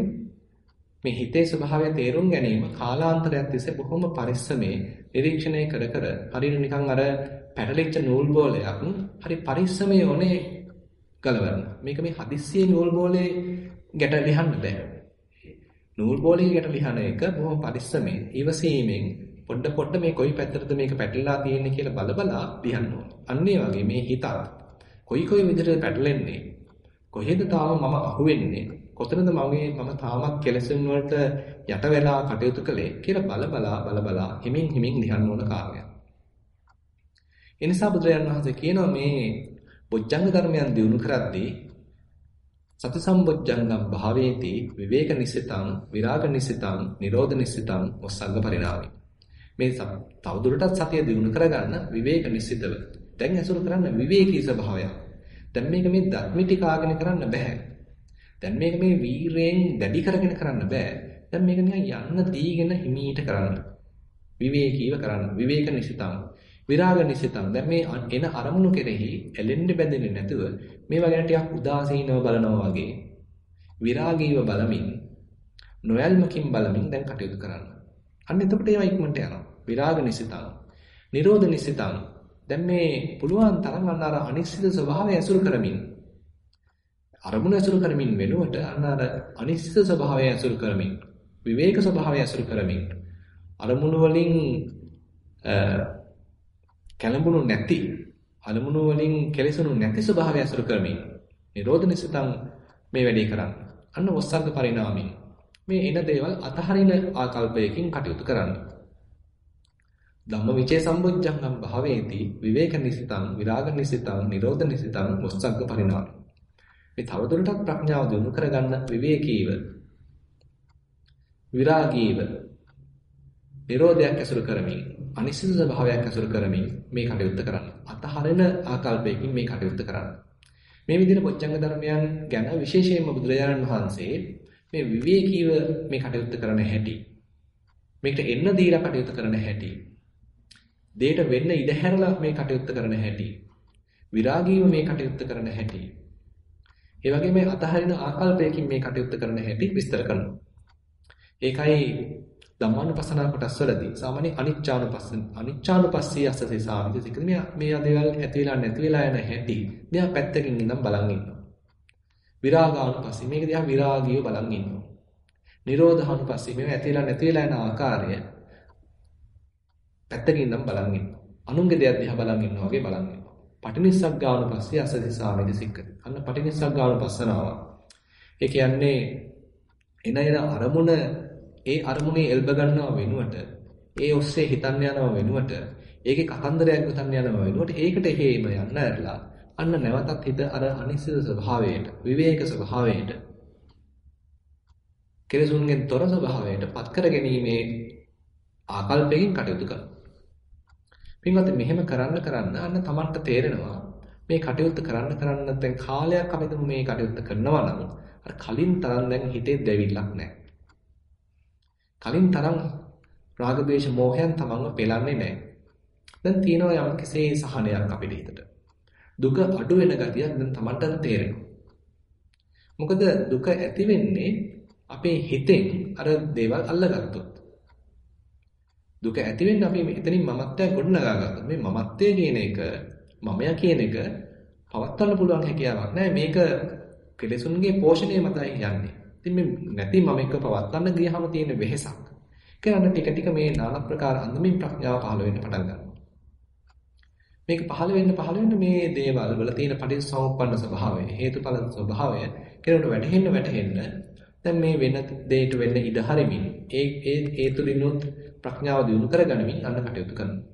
මේ හිතේ ස්වභාවය තේරුම් ගැනීම කාලාන්තරයක් තිස්සේ බොහොම පරිස්සමේ නිරීක්ෂණය කර කර හරියට නිකන් අර පැටලිච්ච නූල් බෝලයක් හරි පරිස්සමේ ඕනේ ගලවන්න. මේක මේ හදිස්සියේ නූල් බෝලේ ගැට ලිහන්න බෑ. නූල් බෝලේ ගැට ලිහන එක බොහොම පරිස්සමෙන් ඉවසීමෙන් පොඩ පොඩ මේ කොයි පැත්තටද මේක පැටලලා තියෙන්නේ කියලා බල බලා ලියන්න ඕනේ. අන්න වගේ මේ හිතත් කොයි කොයි විදිහට පැටලෙන්නේ කොහෙද තාම මම අහුවෙන්නේ කොතනද මගේ මම තාමත් කෙලෙසුන් වලට යට වෙලා කටයුතු කළේ කියලා බල බලා බල බලා හිමින් හිමින් ලියන්න ඕන කාර්යයක්. ඒ නිසා බුදුරජාණන් වහන්සේ කියනවා මේ බොජ්ජංග ධර්මයන් දිනු කරද්දී සති සම්බොජ්ජංගම් භාවේති විවේක නිසිතං විරාග නිසිතං නිරෝධ නිසිතං ඔස්සංග පරිණාමි. මේ තවදුරටත් සතිය දිනු කරගන්න විවේක නිසිතව. දැන් ඇසුරු කරන්න විවේකී ස්වභාවයක්. දැන් මේක මේ ධර්මිටි කාගෙන කරන්න බෑ. දැන් මේක මේ වීරයෙන් දැඩි කරගෙන කරන්න බෑ දැන් මේක නිකන් යන්න දීගෙන හිමීට කරන්න විවේකීව කරන්න විවේක නිසිතං විරාග නිසිතං දැන් මේ එන අරමුණු කෙරෙහි ඇලෙන්න බැඳෙන්නේ නැතුව මේවා ගැන ටිකක් උදාසීනව බලනවා වගේ විරාගීව බලමින් නොයල්මකින් බලමින් දැන් කටයුතු කරන්න. අන්න එතකොට ඒවා ඉක්මනට යනවා. විරාග නිසිතං. නිරෝධ නිසිතං. දැන් මේ පුළුවන් තරම් අන්න අර අනිශ්චිත ස්වභාවය ඇසුරු කරමින් අරමුණ ඇසුරු කරමින් වෙනුවට අන්න අර අනිශ්චිත ස්වභාවය ඇසුරු කරමින් විවේක ස්වභාවය ඇසුරු කරමින් අරමුණු වලින් කැළඹුණු නැති අරමුණු වලින් කෙලෙසුණු නැති ස්වභාවය අසුර කරමින් නිරෝධ නිසිතං මේ වැඩේ කරන්න. අන්න ඔස්සග්ග පරිණාමයෙන් මේ එන දේවල් අතහරින ආකල්පයකින් කටයුතු කරන්න. ධම්මවිචේ සම්බුද්ධංගම් භාවේති විවේක නිසිතං විරාග නිසිතං නිරෝධ නිසිතං ඔස්සග්ග පරිණාමය. මේ තවදුරටත් ප්‍රඥාව දිනු කරගන්න විවේකීව විරාගීව නිරෝධයක් ඇසුරු කරමින් අනිසිත ස්වභාවයක් ඇසුරු කරමින් මේ කටයුත්ත කරන්න. අතහරින ආකල්පයකින් මේ කටයුත්ත කරන්න. මේ විදිහට පොච්චංග ධර්මයන් ගැන විශේෂයෙන්ම බුදුරජාණන් වහන්සේ මේ විවේකීව මේ කටයුත්ත කරන හැටි මේකට එන්න දීලා කටයුතු කරන හැටි දෙයට වෙන්න ඉඩ හැරලා මේ කටයුත්ත කරන හැටි විරාගීව මේ කටයුත්ත කරන හැටි ඒ වගේ මේ අතහරින ආකල්පයකින් මේ කටයුත්ත කරන හැටි විස්තර කරනවා. ඒකයි ධම්මානුපස්සනා කොටස් වලදී සාමාන්‍ය අනිච්චානුපස්සන අනිච්චානුපස්සී අස්සසේ සාමිති සිකද. මේ මේ දේවල් ඇති වෙලා නැති වෙලා යන හැටි මෙයා පැත්තකින් ඉඳන් බලන් ඉන්නවා. විරාගානුපස්සී මේක දිහා විරාගීව බලන් ඉන්නවා. නිරෝධානුපස්සී මේක ඇති වෙලා නැති වෙලා යන ආකාරය පැත්තකින් ඉඳන් බලන් ඉන්නවා. අනුන්ගේ දෙයක් දිහා බලන් ඉන්නවා වගේ බලන් ඉන්නවා. පටිනිස්සග්ගානුපස්සී අස්සසේ සාමිති සිකද අන්න පටිනිස්සග්ගානුපස්සනාව ඒ කියන්නේ එන එන අරමුණ ඒ අරමුණේ එල්බ ගන්නව වෙනුවට ඒ ඔස්සේ හිතන්න යනව වෙනුවට ඒකේ කතන්දරයක් ගොතන්න යනව වෙනුවට ඒකට හේම යන්න ඇරලා අන්න නැවතත් හිත අර අනිශ්චිත ස්වභාවයට විවේක ස්වභාවයට කෙලසුන්ගෙන් තොර ස්වභාවයට පත් කර ගැනීමේ ආකල්පයෙන් කටයුතු කරනවා. පින්වත් මෙහෙම කරන්න කරන්න අන්න Tamanට තේරෙනවා මේ කටයුත්ත කරන්න කරන්න දැන් කාලයක් අපි මේ කටයුත්ත කරනවා නම් අර කලින් තරම් දැන් හිතේ දැවිල්ලක් නැහැ. කලින් තරම් රාග ద్వේෂ මෝහයන් තමන්ව පෙලන්නේ නැහැ. දැන් තියෙනවා යම් කිසි සහනයක් අපේ හිතට. දුක අඩු වෙන ගතියක් දැන් තමන්ට තේරෙනවා. මොකද දුක ඇති වෙන්නේ අපේ හිතෙන් අර දේවල් අල්ලගත්තොත්. දුක ඇති වෙන්නේ අපි එතනින් මමත්වයක් ගොඩනගා ගත්තොත්. මේ මමත්වය කියන එක මමයා කියන එක පවත්වන්න පුළුවන් හැකියාවක් නෑ. මේක කෙලෙසුන්ගේ පෝෂණය මතයි යන්නේ. ඉතින් මේ නැති මම එක පවත්වන්න ගියහම තියෙන වෙහෙසක්. කරන්න ටික ටික මේ নানা ප්‍රකාර අන්දමින් ප්‍රඥාව පහළ වෙන්න පටන් ගන්නවා. මේක පහළ වෙන්න පහළ වෙන්න මේ දේවල් වල තියෙන පටිච්චසමුප්පන්න ස්වභාවය, හේතුඵල ස්වභාවය කෙනෙකුට වැටහෙන්න වැටහෙන්න දැන් මේ වෙන දෙයට වෙන්න ඉඩ හරිමින් ඒ ඒ ඒ තුලිනුත් ප්‍රඥාව දියුණු කරගනිමින් අන්න කටයුතු කරනවා.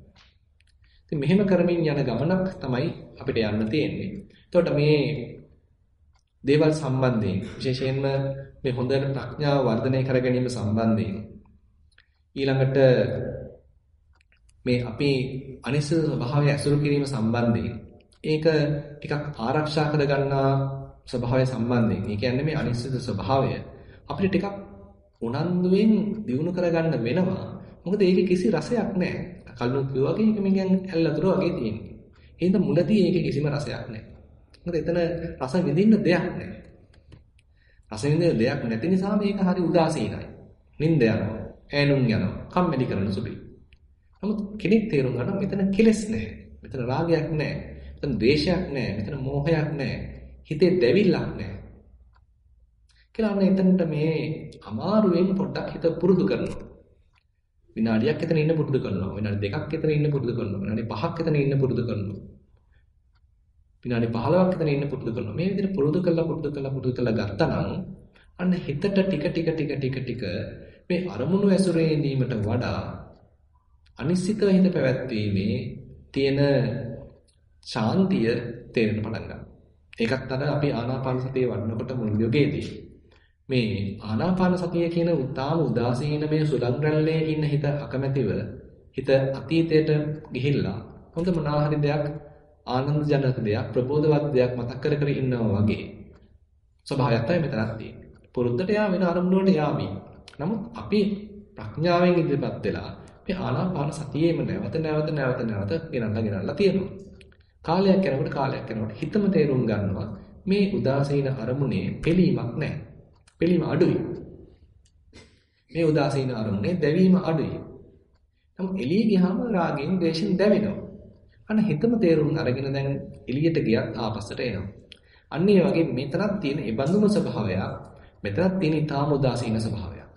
ඉතින් මෙහෙම කරමින් යන ගමනක් තමයි අපිට යන්න තියෙන්නේ. එතකොට මේ දේවල් සම්බන්ධයෙන් විශේෂයෙන්ම මේ හොඳට ප්‍රඥාව වර්ධනය කර ගැනීම සම්බන්ධයෙන් ඊළඟට මේ අපි අනිශ්චිත ස්වභාවය ඇසුරු කිරීම සම්බන්ධයෙන් ඒක ටිකක් ආරක්ෂා කර ගන්නා ස්වභාවය සම්බන්ධයෙන්. ඒ කියන්නේ මේ අනිශ්චිත ස්වභාවය අපිට ටිකක් උනන්දුවෙන් දිනු කරගන්න වෙනවා. මොකද ඒකේ කිසි රසයක් නැහැ. කල්ුත් වගේ ඒක මියන් ඇල්ලතුර වගේ තියෙන්නේ. එහෙනම් මුලදී ඒකේ කිසිම රසයක් නැහැ. මොකද එතන රස විඳින්න දෙයක් නැහැ. රස විඳින්න දෙයක් නැති නිසා මේක හරි උදාසීනයි. නිින්ද යනවා, ඈනුම් යනවා, කම්මැලි කරන සුළුයි. නමුත් කෙනෙක් තේරුම් ගන්න මෙතන කෙලෙස් නැහැ. මෙතන රාගයක් නැහැ. මෙතන ද්වේෂයක් නැහැ. මෙතන මෝහයක් නැහැ. හිතේ දැවිල්ලක් නැහැ. කියලා අන්න එතනට මේ අමාරුවෙන් පොඩ්ඩක් හිත පුරුදු කරනවා. විනාඩියක් එතන ඉන්න පුරුදු කරනවා. විනාඩි දෙකක් එතන ඉන්න පුරුදු කරනවා. විනාඩි පහක් එතන ඉන්න පුරුදු කරනවා. විනාඩි 15ක් එතන ඉන්න පුරුදු කරනවා. මේ විදිහට පුරුදු කරලා පුරුදු කරලා පුරුදු කරලා ගත්තා නම් අන්න හිතට ටික ටික ටික ටික ටික මේ අරමුණු ඇසුරේ ඉඳීමට වඩා අනිශ්චිතව හිත පැවැත්වීමේ තියෙන ශාන්තිය තේරෙන්න පටන් ගන්නවා. ඒකත් අර අපි ආනාපාන සතිය වඩනකොට මුල් යෝගයේදී මේ ආනාපාන සතිය කියන උත්තාම උදාසීන මේ සුලං රැල්ලේ ඉන්න හිත අකමැතිව හිත අතීතයට ගිහිල්ලා හොඳ මොනාහරි දෙයක් ආනන්ද ජනක දෙයක් ප්‍රබෝධවත් දෙයක් මතක් කර කර ඉන්නවා වගේ ස්වභාවයක් තමයි මෙතනක් තියෙන්නේ. පුරුද්දට යා වෙන අරමුණු වලට යාමි. නමුත් අපි ප්‍රඥාවෙන් ඉදිරිපත් වෙලා මේ ආනාපාන සතියේම නැවත නැවත නැවත නැවත ගෙනල්ලා ගෙනල්ලා තියෙනවා. කාලයක් යනකොට කාලයක් යනකොට හිතම තේරුම් ගන්නවා මේ උදාසීන අරමුණේ පිළීමක් නැහැ. පිළීම අඩුයි. මේ උදාසීන අරමුණේ දැවීම අඩුයි. නමුත් එළිය ගියාම රාගෙන් ද්වේෂෙන් දැවෙනවා. අන්න හිතම තේරුම් අරගෙන දැන් එළියට ගියත් ආපස්සට එනවා. අන්න ඒ වගේ මෙතනක් තියෙන ඒ බඳුම ස්වභාවයක් මෙතනක් තියෙන ඊටාම උදාසීන ස්වභාවයක්.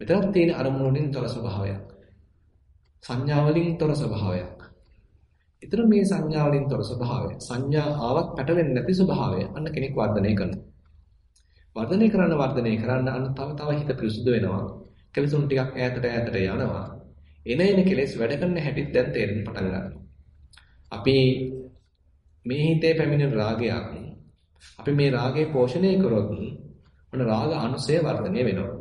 මෙතනක් තියෙන අරමුණු වලින් තොර ස්වභාවයක්. සංඥා වලින් තොර ස්වභාවයක්. ඊතර මේ සංඥා වලින් තොර ස්වභාවය. සංඥා ආවත් පැටලෙන්නේ නැති ස්වභාවය අන්න කෙනෙක් වර්ධනය කරනවා. වර්ධනය කරන්න වර්ධනය කරන්න අන්න තව තව හිත පිරිසුදු වෙනවා. කෙලසුන් ටිකක් ඈතට ඈතට යනවා. එන එන කෙලෙස් වැඩ කරන හැටිත් දැන් තේරෙන්න පටන් ගන්නවා. අපි මේ හිතේ පැමිණෙන රාගයක් අපි මේ රාගය පෝෂණය කරොත් ඔන්න රාග අනුසය වර්ධනය වෙනවා.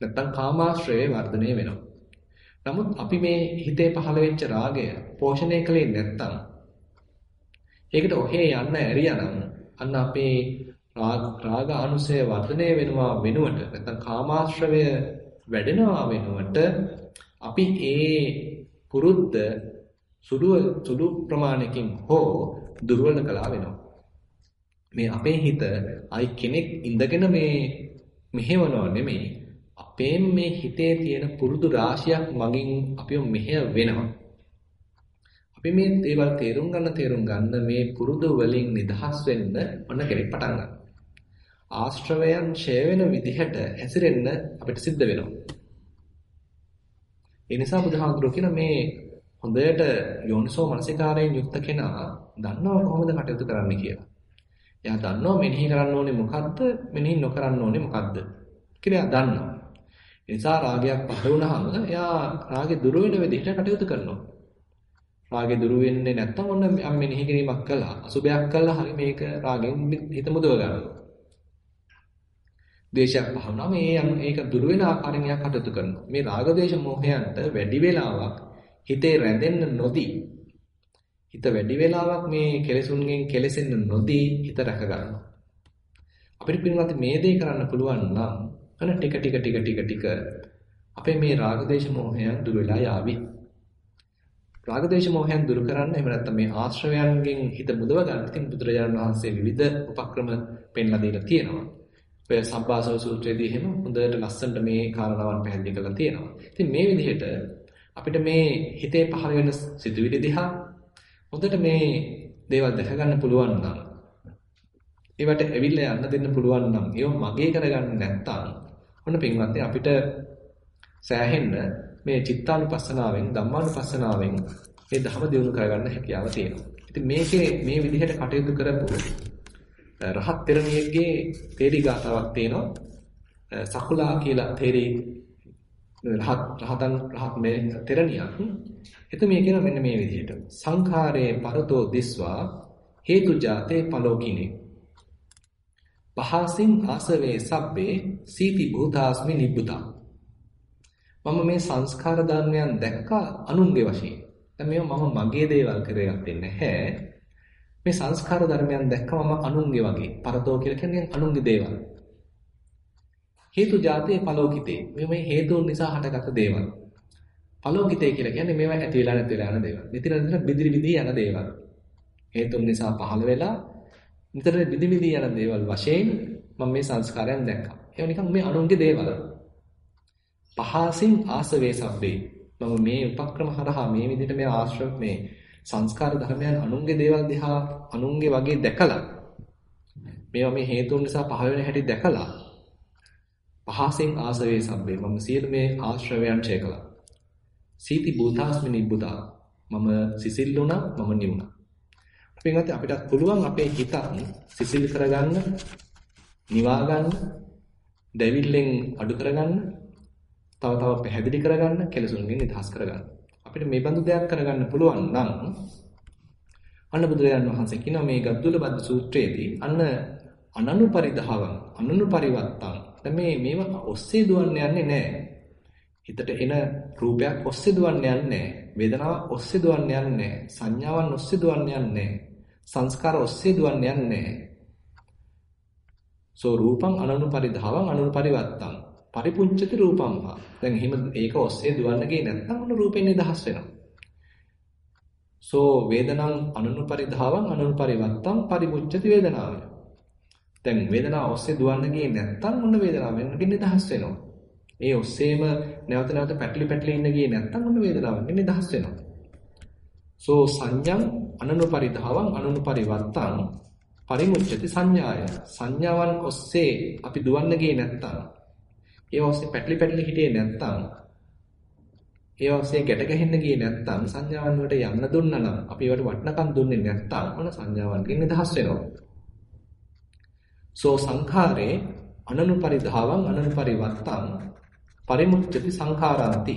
නැත්තම් කාමාශ්‍රය වර්ධනය වෙනවා. නමුත් අපි මේ හිතේ පහළ වෙච්ච රාගය පෝෂණය කළේ නැත්තම් ඒකට ඔහේ යන්න ඇරියානම් අන්න අපේ රාග අනුසය වර්ධනය වෙනවා වෙනුවට නැත්තම් කාමාශ්‍රවය වැඩෙනවා වෙනුවට අපි ඒ පුරුද්ද සුළු සුළු ප්‍රමාණයකින් හෝ දුර්වල කළා වෙනවා. මේ අපේ හිත අයි කෙනෙක් ඉඳගෙන මේ මෙහෙවනව නෙමෙයි අපේ මේ හිතේ තියෙන පුරුදු රාශියක් මගින් අපිව මෙහෙය වෙනවා. අපි මේ දේවල් තේරුම් ගන්න තේරුම් ගන්න මේ පුරුදු වලින් නිදහස් වෙන්න ඔන්න කෙනෙක් පටන් ගන්නවා. ආශ්‍රවයන් ඡය වෙන විදිහට හැසිරෙන්න අපිට සිද්ධ වෙනවා. ඒ නිසා බුදුහාමුදුරුවෝ කියන මේ හොඳට යෝනිසෝ මනසිකාරයෙන් යුක්ත කෙනා දන්නවා කොහොමද කටයුතු කරන්න කියලා. එයා දන්නවා මෙනෙහි කරන්න ඕනේ මොකද්ද මෙනෙහි නොකරන්න ඕනේ මොකද්ද කියලා දන්නවා. ඒ නිසා රාගයක් පහළ වුණාම එයා රාගෙ දුර වෙන විදිහට කටයුතු කරනවා. රාගෙ දුර වෙන්නේ නැත්තම් ඔන්න මම මෙනෙහි කිරීමක් කළා. අසුබයක් කළා හරි මේක රාගෙන් හිත මුදව ගන්නවා. ද්වේෂයක් පහළ වුණාම මේ ඒක දුර වෙන ආකාරයෙන් එයා කටයුතු කරනවා. මේ රාග ද්වේෂ මොහයන්ට වැඩි වෙලාවක් හිතේ රැඳෙන්න නොදී හිත වැඩි වෙලාවක් මේ කෙලෙසුන්ගෙන් කෙලෙසෙන්න නොදී හිත රැක ගන්නවා. අපිට පින්වත් මේ දේ කරන්න පුළුවන් නම් අන ටික ටික ටික ටික ටික අපේ මේ රාගදේශ මොහයන් දුර වෙලා යාවි. රාගදේශ මොහයන් දුරු කරන්න එහෙම නැත්නම් මේ ආශ්‍රවයන්ගෙන් හිත මුදව ගන්න ඉතින් බුදුරජාණන් වහන්සේ විවිධ උපක්‍රම පෙන්ලා දීලා තියෙනවා. ඔය සම්බාසව සූත්‍රයේදී එහෙම හොඳට ලස්සනට මේ කාරණාවන් පැහැදිලි කරලා තියෙනවා. ඉතින් මේ විදිහට අපිට මේ හිතේ පහළ වෙන සිතුවිලි දිහා හොඳට මේ දේවල් දැක ගන්න පුළුවන් නම් ඒවට ඇවිල්ලා යන්න දෙන්න පුළුවන් නම් ඒව මගේ කරගන්න නැත්නම් ඔන්න පින්වත්නි අපිට සෑහෙන්න මේ චිත්තානුපස්සනාවෙන් ධම්මානුපස්සනාවෙන් මේ ධම දියුණු කරගන්න හැකියාව තියෙනවා. ඉතින් මේකේ මේ විදිහට කටයුතු කරපු රහත් තෙරණියෙක්ගේ තේරි ගාතාවක් තියෙනවා. සකුලා කියලා තේරි රහත් රහතන් රහත් මේ තෙරණියක්. එතුමිය කියන මෙන්න මේ විදිහට. සංඛාරේ පරතෝ දිස්වා හේතු ජාතේ පලෝකිනේ. පහසින් ආසවේ සබ්බේ සීති භූතාස්මි නිබ්බුතා. මම මේ සංස්කාර ධර්මයන් දැක්කා අනුන්ගේ වශයෙන්. දැන් මේවා මම මගේ දේවල් කරගත්තේ නැහැ. මේ සංස්කාර ධර්මයන් දැක්කම මම අනුන්ගේ වගේ පරතෝ කියලා කියන්නේ අනුන්ගේ දේවල් හේතු ජාතේ පලෝකිතේ මේ මේ හේතුන් නිසා හටගත් දේවල් පලෝකිතේ කියලා කියන්නේ මේවා ඇති වෙලා නැති වෙලා යන දේවල්. නිතර නිතර බිදිරි බිදී යන දේවල්. හේතුන් නිසා පහළ වෙලා නිතර බිදි බිදී යන දේවල් වශයෙන් මම මේ සංස්කාරයන් දැක්කා. ඒවා නිකන් මේ අනුන්ගේ දේවල්. පහසින් ආසවේ සබ්බේ. මම මේ උපක්‍රම හරහා මේ විදිහට මේ ආශ්‍රව මේ සංස්කාර ධර්මයන් අනුන්ගේ දේවල් දිහා අනුන්ගේ වගේ දැකලා මේවා මේ හේතුන් නිසා පහළ වෙන හැටි දැකලා පහසෙන් ආසවේ සබ්බේ මම සියලු මේ ආශ්‍රවයන් ඡය කළා. සීති භූතාස්මි නිබ්බුතා. මම සිසිල් වුණා මම නිවුණා. අපින්වත් අපිටත් පුළුවන් අපේ හිත සිසිල් කරගන්න, නිවා ගන්න, දෙවිල්ලෙන් අඩු කරගන්න, තව තව පැහැදිලි කරගන්න, කෙලසුන්ගෙන් නිදහස් කරගන්න. අපිට මේ බඳු දෙයක් කරගන්න පුළුවන් නම් අන්න බුදුරජාණන් වහන්සේ කියනවා මේ ගද්දුල බද්ද සූත්‍රයේදී අන්න අනනු පරිධාවං අනනු පරිවත්තං දැන් මේ මේවා ඔස්සේ දුවන්න යන්නේ නැහැ. හිතට එන රූපයක් ඔස්සේ දුවන්න යන්නේ වේදනාව ඔස්සේ දුවන්න යන්නේ සංඥාවන් ඔස්සේ දුවන්න යන්නේ සංස්කාර ඔස්සේ දුවන්න යන්නේ සෝ රූපං අනනුපරිධාවං අනනුපරිවත්තං. පරිපුංචති රූපම්හා දැන් එහෙම ඒක ඔස්සේ දුවන්න ගියේ නැත්නම් ඔන්න රූපෙන් නිදහස් වෙනවා සෝ වේදනං අනනුපරිධාවං අනනුපරිවත්තං පරිපුංචති වේදනාව දැන් වේදනාව ඔස්සේ දුවන්න ගියේ නැත්නම් ඔන්න වේදනාවෙන් නිදහස් වෙනවා ඒ ඔස්සේම නැවත නැවත පැටලි පැටලි ඉන්න ගියේ නැත්තම් ඔන්න වේදනාවෙන් නිදහස් වෙනවා. සෝ සංඥං අනනුපරිධාවං අනනුපරිවත්තං පරිමුච්ඡති සංඥාය. සංඥාවන් ඔස්සේ අපි දුවන්න ගියේ නැත්තම් ඒ ඔස්සේ පැටලි පැටලි හිටියේ නැත්තම් ඒ ඔස්සේ ගැට ගැහෙන්න ගියේ නැත්නම් සංඥාවන් වලට යන්න දුන්නා නම් අපි ඒවට වටනකම් දුන්නේ නැත්නම් මොන සංඥාවන්ගෙන් නිදහස් වෙනවා. සෝ සංඛාරේ අනනුපරිධාවං අනනුපරිවත්තං පරිමුච්ඡති සංඛාරාන්ති.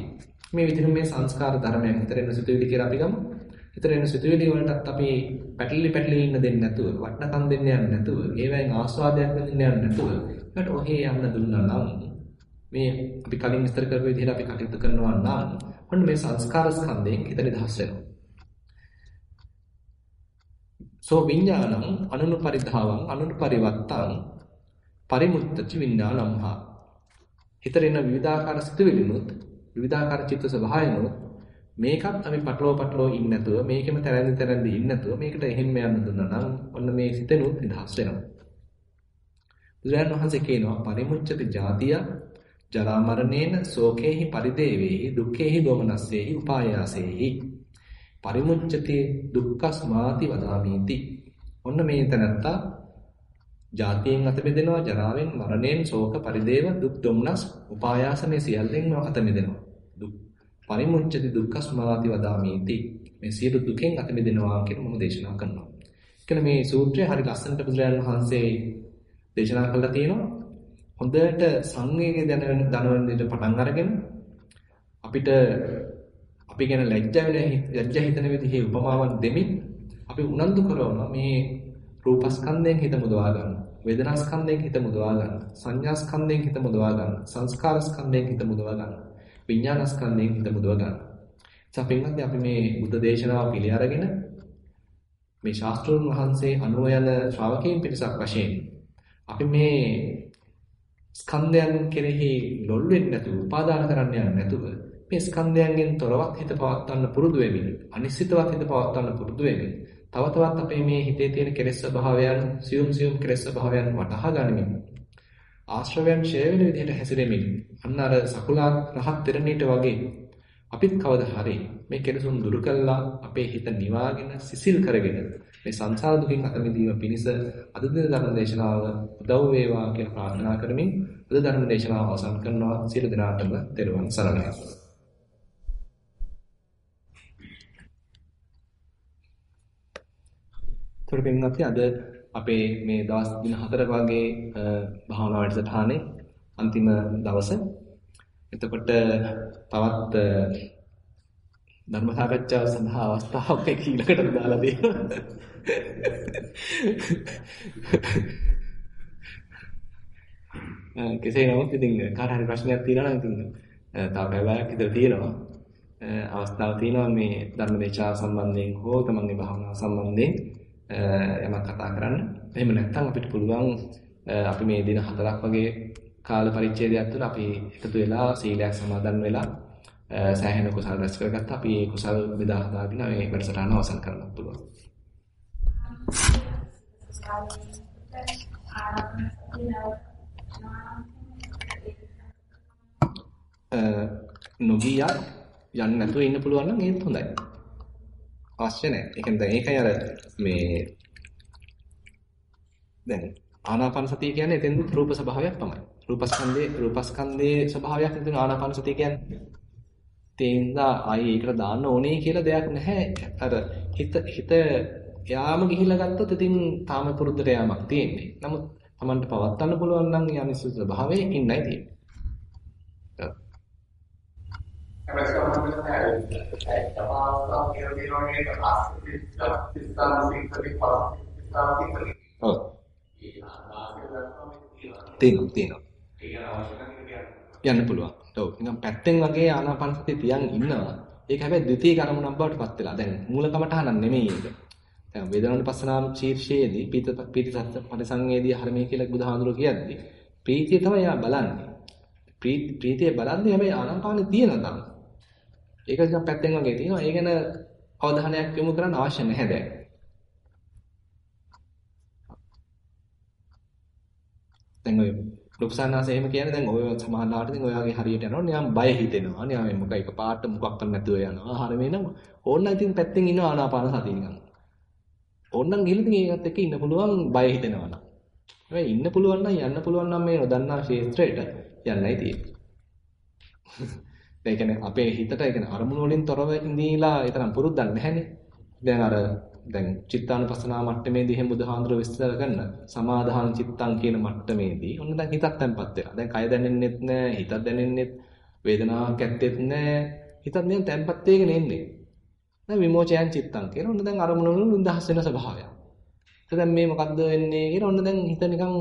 මේ විදිහට මේ සංස්කාර ධර්මයන් හිතරෙන සිතුවිලි කියලා අපි ගමු. හිතරෙන සිතුවිලි වලටත් අපි පැටලි පැටලි ඉන්න දෙන්නේ නැතුව, වටනකම් දෙන්න යන්නේ නැතුව, ඒවෙන් ආස්වාදයක් දෙන්න යන්නේ නැතුව, ඒකට ඔහේ යන්න දුන්නා නම් මේ අපි කලින් විස්තර කරපු විදිහට අපි කටයුතු කරනවා නම් ඔන්න මේ සංස්කාර ස්කන්ධයෙන් හිත නිදහස් වෙනවා. සෝ විඥානං අනුනුපරිධාවං අනුනුපරිවත්තං පරිමුත්තච විඥානම්හා. හිතරෙන විවිධාකාර සිතුවිලිනුත් විවිධාකාර චිත්ත ස්වභාවයනුත් මේකත් අපි පටලව පටලව ඉන්නේ නැතුව මේකෙම තරඳි තරඳි ඉන්නේ නැතුව මේකට එහෙම්ම යන්න දුන්නා නම් ඔන්න මේ සිතෙනුත් නිදහස් වෙනවා. බුදුරජාණන් වහන්සේ කියනවා පරිමුච්ඡති ජාතිය ජරා මරණේන සෝකේහි පරිදේවේහි දුක්ඛේහි දෝමනස්සේහි උපායාසේහි. පරිමුච්ඡති දුක්ඛස්මාති වදාමීති. ඔන්න මේ තැනත්තා ජාතියෙන් අත බෙදෙනවා ජරාවෙන් මරණයෙන් ශෝක පරිදේව දුක් දුම්නස් උපායාස මේ සියල්ලෙන් අත බෙදෙනවා. දුක් පරිමුච්ඡති දුක්ඛස්මාති වදාමීති. මේ සියලු දුකෙන් අත බෙදෙනවා කියන මම දේශනා කරනවා. කියලා මේ සූත්‍රය හරි ලස්සනට බුදුරජාණන් වහන්සේ දේශනා කළා තියෙනවා. හොඳට සංවේගය දැනගෙන දනවන දෙයට පටන් අරගෙන අපිට අපි ගැන ලැජ්ජා වෙන ලැජ්ජා හිතන විදිහේ උපමාවක් දෙමින් අපි උනන්දු කරනවා මේ රූපස්කන්ධයෙන් හිත මුදවා ගන්න. වේදනාස්කන්ධයෙන් හිත මුදවා ගන්න. සංඥාස්කන්ධයෙන් හිත මුදවා ගන්න. සංස්කාරස්කන්ධයෙන් හිත මුදවා ගන්න. විඥානස්කන්ධයෙන් හිත මුදවා ගන්න. සපින්වත් අපි මේ බුද්ධ දේශනාව පිළි අරගෙන මේ ශාස්ත්‍රඥ වහන්සේ අනුව යන ශ්‍රාවකයන් පිරිසක් වශයෙන් අපි මේ ස්කන්ධයන් කෙරෙහි ලොල් වෙන්නේ නැතුව උපාදාන කරන්න යන්නේ නැතුව මේ ස්කන්ධයන්ගෙන් තොරවත් හිත පවත්වන්න පුරුදු වෙමින් අනිශ්චිතවත් හිත පවත්වන්න පුරුදු වෙමින් තව තවත් අපේ මේ හිතේ තියෙන කෙලෙස් ස්වභාවයන් සියුම් සියුම් කෙලෙස් ස්වභාවයන් වටහා ගනිමින් ආශ්‍රවයන් ඡය වෙන විදිහට හැසිරෙමින් අන්න අර සකුලා රහත් තෙරණීට වගේ අපිත් කවදා හරි මේ කෙලෙසුන් දුරු කළා අපේ හිත නිවාගෙන සිසිල් කරගෙන මේ සංසාර දුකින් අත මිදීම පිණිස අද දින ධර්ම දේශනාව උදව් වේවා කියලා ප්‍රාර්ථනා කරමින් අද ධර්ම දේශනාව අවසන් කරනවා සියලු දෙනාටම තෙරුවන් සරණයි ඒතර පින්වත්නි අද අපේ මේ දවස් දින හතරක වගේ භාවනා වැඩසටහනේ අන්තිම දවස. එතකොට තවත් ධර්ම සාකච්ඡාව සඳහා අවස්ථාවක් එක්ක ඊළඟට දාලා දෙනවා. කෙසේ නමුත් ඉතින් කාට හරි ප්‍රශ්නයක් තියෙනවා නම් ඉතින් තව පැයක් විතර තියෙනවා. අවස්ථාව තියෙනවා මේ ධර්ම දේශනා සම්බන්ධයෙන් හෝ තමන්ගේ භාවනාව සම්බන්ධයෙන් යමක් කතා කරන්න. එහෙම නැත්නම් අපිට පුළුවන් අපි මේ දින හතරක් වගේ කාල පරිච්ඡේදයක් තුළ අපි එකතු වෙලා සීලයක් සමාදන් වෙලා සෑහෙන කුසල රැස් කරගත්තා. අපි මේ කුසල බෙදා හදාගෙන මේ වැඩසටහන අවසන් කරන්න පුළුවන්. නොගියක් යන්න නැතුව ඉන්න පුළුවන් නම් ඒත් හොඳයි. අවශ්‍ය නැහැ. ඒ කියන්නේ දැන් ඒකයි අර මේ දැන් ආනාපාන සතිය කියන්නේ එතෙන් රූප ස්වභාවයක් තමයි. රූපස්කන්ධයේ රූපස්කන්ධයේ ස්වභාවයක් නෙවෙයි ආනාපාන සතිය කියන්නේ. තේන්දා ආයි ඒකට දාන්න ඕනේ කියලා දෙයක් නැහැ. අර හිත හිත යාම ගිහිල්ලා ගත්තොත් ඉතින් තාම පුරුද්දට යාමක් තියෙන්නේ. නමුත් Tamanට පවත්වන්න පුළුවන් නම් යම්සි ස්වභාවයේ ඉන්නයි තියෙන්නේ. ඔව්. තියෙනවා තියෙනවා. යන්න පුළුවන්. ඔව්. නිකන් පැත්තෙන් වගේ ආනාපාන සතිය තියන් ඉන්නවා. ඒක හැබැයි ද්විතීයි කර්මණම් බවට පත් වෙලා. දැන් මූල කමටහනක් නෙමෙයි ඒක. දැන් වේදනානුපස්සනාම් ශීර්ෂයේදී පීත පීතිසත් පරිසංවේදී හරමේ කියලා බුදුහාඳුර කියද්දී ප්‍රීතිය තමයි යා බලන්නේ. ප්‍රීතිය බලන්නේ හැබැයි ආනාපානෙ තියෙන තරම්. ඒක නිකන් පැත්තෙන් වගේ තියෙනවා. ඒ ගැන අවධානයක් යොමු කරන්න අවශ්‍ය නැහැ දැන්. දැන් ඔය ලොකුසන්නාස එහෙම කියන්නේ දැන් ඔය සමාහලාට ඉතින් ඔයාගේ හරියට යනවා නිකන් බය හිතෙනවා. නිකන් මොකක් එක පාට මොකක් කරන්න නැතුව යනවා. හරිය නම් ඕන්න ඉතින් පැත්තෙන් ඉන්න ආනාපාන සතිය නිකන්. ඕන්නම් ගිහලා ඉතින් ඒකත් එක්ක ඉන්න පුළුවන් බය හිතෙනවා නම්. හැබැයි ඉන්න පුළුවන් නම් යන්න පුළුවන් නම් මේ නොදන්නා ක්ෂේත්‍රයට යන්නයි තියෙන්නේ. ඒ කියන්නේ අපේ හිතට ඒ කියන්නේ අරමුණු වලින් තොරව ඉඳීලා ඒතරම් පුරුද්දක් නැහැනේ. දැන් අර දැන් චිත්තානුපස්සනා මට්ටමේදී එහෙම බුදුහාඳුර විස්තර කරන සමාදාන චිත්තං කියන මට්ටමේදී ඔන්න දැන් හිතක් තැම්පත් වෙනවා. දැන් කය දැනෙන්නෙත් නැහැ, හිතක් දැනෙන්නෙත් වේදනාවක් ඇත්තෙත් නැහැ. හිතත් නිකන් තැම්පත් වෙගෙන එන්නේ. දැන් විමෝචයන් චිත්තං කියන ඔන්න දැන් අරමුණු වලින් නිදහස් වෙන ස්වභාවයක්. දැන් මේ මොකද්ද වෙන්නේ කියලා ඔන්න දැන් හිත නිකන්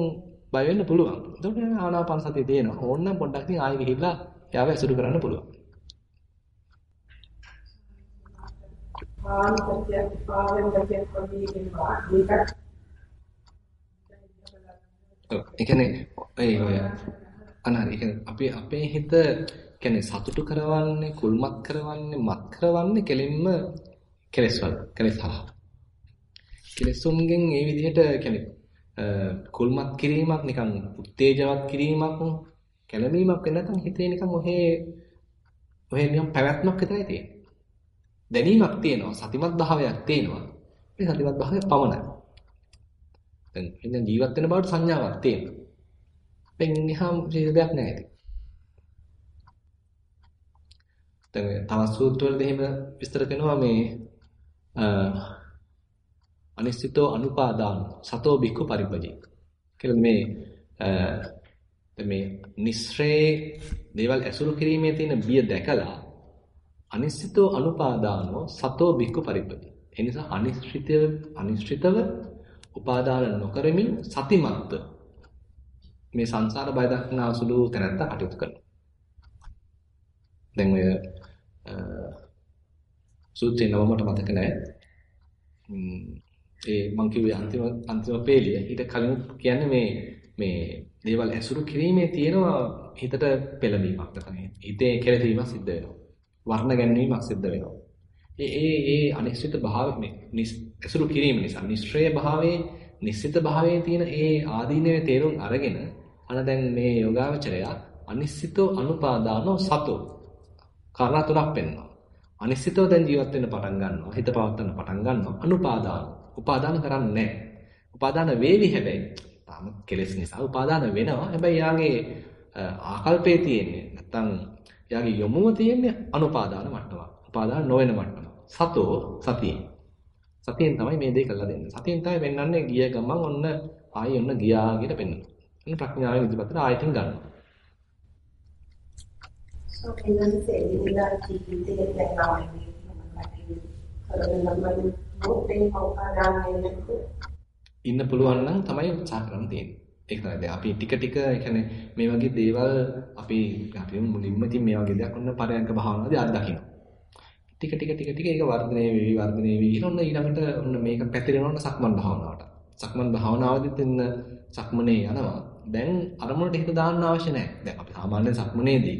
බය වෙන්න පුළුවන්. එතකොට ආනාපාන සතිය තියෙනවා. ඕන්නම් පොඩ්ඩක් ඉතින් ආයෙ ගිහිල්ලා යාව ඇසුරු කරන්න පුළුවන්. ආන්තර්ය පාවෙන් දෙකක් වගේ වෙනවා. මේක ඔව්. ඒ කියන්නේ ඒ ඔය අනාරි අපි අපේ හිත කියන්නේ සතුටු කරවන්නේ, කුල්මත් කරවන්නේ, මත් කරවන්නේ කෙලින්ම කෙලස් වල. කෙලස් හරහා. කෙලසුන්ගෙන් මේ විදිහට කියන්නේ කුල්මත් කිරීමක් නිකන් උත්තේජවත් කිරීමක් කැළඹීමක් වෙන්නේ නැත්නම් හිතේ නිකන් ඔහේ ඔහේ නිකන් පැවැත්මක් විතරයි තියෙන්නේ. දැනීමක් තියෙනවා සතිමත් භාවයක් තියෙනවා. මේ සතිමත් භාවය පමණයි. දැන් ඉතින් ජීවත් වෙන බවට සංඥාවක් තියෙනවා. දැන් නිහම් දෙයක් නැහැ ඉතින්. දැන් තවත් සූත්‍රවලදී එහෙම විස්තර කරනවා මේ අනිශ්චිතෝ අනුපාදාන සතෝ බික්ඛු පරිපජි කියලා මේ මේ නිස්රේ දේවල් ඇසුරු කිරීමේ තියෙන බිය දැකලා අනිශ්චිතෝ අනුපාදානෝ සතෝ බික්ඛු පරිපජි ඒ නිසා අනිශ්චිතව අනිශ්චිතව උපාදාන නොකරමින් සතිමත්ව මේ සංසාර බය දක්නා සුළු තැනත්තා කටයුතු කරනවා දැන් ඔය සූත්‍රේ නවමට මතක නැහැ ඒ මං කිව්වේ අන්තිම අන්තිම පේලිය ඊට කලින් කියන්නේ මේ මේ දේවල් ඇසුරු කිරීමේ තියෙනවා හිතට පෙළඹීමක් තමයි. හිතේ කෙලෙසීමක් සිද්ධ වෙනවා. වර්ණ ගැන්වීමක් සිද්ධ වෙනවා. ඒ ඒ ඒ අනිශ්චිත භාවය මේ ඇසුරු කිරීම නිසා නිශ්චය භාවයේ නිශ්චිත භාවයේ තියෙන ඒ ආදීනවේ තේරුම් අරගෙන අන දැන් මේ යෝගාවචරය අනිශ්චිතෝ අනුපාදානෝ සතෝ කාරණා තුනක් පෙන්වනවා. අනිශ්චිතව දැන් ජීවත් වෙන්න පටන් ගන්නවා. හිත පවත්වන්න පටන් ගන්නවා. අනුපාදාන උපාදාන කරන්නේ නැහැ. උපාදාන වේවි හැබැයි. තාම කෙලෙස් නිසා උපාදාන වෙනවා. හැබැයි යාගේ ආකල්පේ තියෙන්නේ නැත්තම් යාගේ යොමුව තියෙන්නේ අනුපාදාන මට්ටම. උපාදාන නොවන මට්ටම. සතෝ සතිය. සතියෙන් තමයි මේ දේ කරලා දෙන්නේ. සතියෙන් තමයි පෙන්වන්නේ ගිය ගමන් ඔන්න ආයෙ ඔන්න ගියා කියලා පෙන්වනවා. එන්න ප්‍රඥාවෙන් ඉදිරියට ආයෙත් ගන්නවා. එනන්සේ ඉඳලා ජීවිතේ දැක්වන්නේ මම ඉන්න පුළුවන් නම් තමයි උත්සාහ කරන්න තියෙන්නේ. ඒක තමයි දැන් අපි ටික ටික ඒ කියන්නේ මේ වගේ දේවල් අපි අපි මුලින්ම ඉතින් මේ වගේ දෙයක් ඔන්න පරයන්ක භාවනාවේදී අත්දකින්න. ටික ටික ටික ටික ඒක වර්ධනය වෙවි වර්ධනය වෙවි කියන ඔන්න ඊළඟට ඔන්න මේක පැතිරෙනවන්න සක්මන් භාවනාවට. සක්මන් භාවනාවේදීත් එන්න සක්මනේ යනවා. දැන් අරමුණට හිත දාන්න අවශ්‍ය නැහැ. දැන් අපි සාමාන්‍යයෙන් සක්මනේදී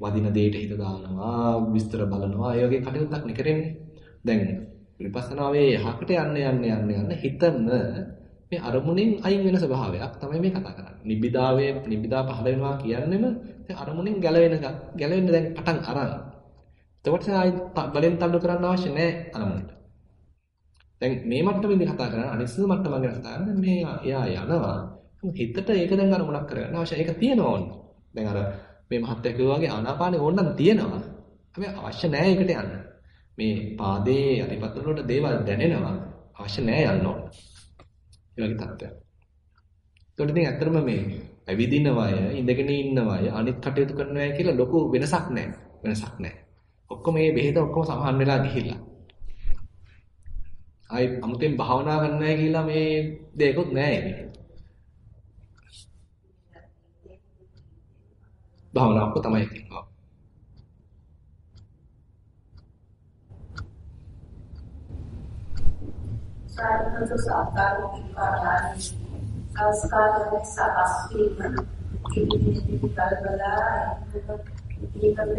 වදින දෙයට හිත දානවා, විස්තර බලනවා, ඒ වගේ කටයුත්තක් නේ කරන්නේ. දැන් විපස්සනාවේ යහකට යන්න යන්න යන්න යන්න හිතම මේ අරමුණෙන් අයින් වෙන ස්වභාවයක් තමයි මේ කතා කරන්නේ. නිබ්බිදාවේ නිබ්බිදා පහළ වෙනවා කියන්නේම දැන් අරමුණෙන් ගැලවෙන ගැලවෙන්න දැන් පටන් අරන්. එතකොට ආයි බලෙන් තල්ලු කරන්න අවශ්‍ය නැහැ අරමුණට. දැන් මේ මට්ටමේදී කතා කරන්නේ අනිස්සන මට්ටම ගැන කතා කරන්නේ මේ එයා යනවා. හිතට ඒක දැන් අරමුණක් කරගන්න අවශ්‍ය. ඒක තියෙනවා ඕන. දැන් අර මේ මහත්ය කිව්වා වගේ ආනාපානෙ ඕනනම් තියෙනවා. හැබැයි අවශ්‍ය නැහැ ඒකට යන්න. මේ පාදයේ යටිපතුල වලට දේවල් දැනෙනවා අවශ්‍ය නැහැ යන්න ඕන. ඒ වගේ තත්ත්වයක්. ඒකට ඉතින් ඇත්තටම මේ ඇවිදින වය, ඉඳගෙන ඉන්න වය, අනිත් කටයුතු කරන වය කියලා ලොකු වෙනසක් නැහැ. වෙනසක් නැහැ. ඔක්කොම මේ බෙහෙත ඔක්කොම සමාන වෙලා ගිහිල්ලා. ආයි අමුතෙන් භාවනා කරන්නයි කියලා මේ දෙයක්වත් නැහැ මේක. භාවනාවක් තමයි තියෙනවා. සාධක සාකාරී කාරණා සංස්කාරයේ සාස්ත්‍රීය ඉදිරි කල්පලා ඒකද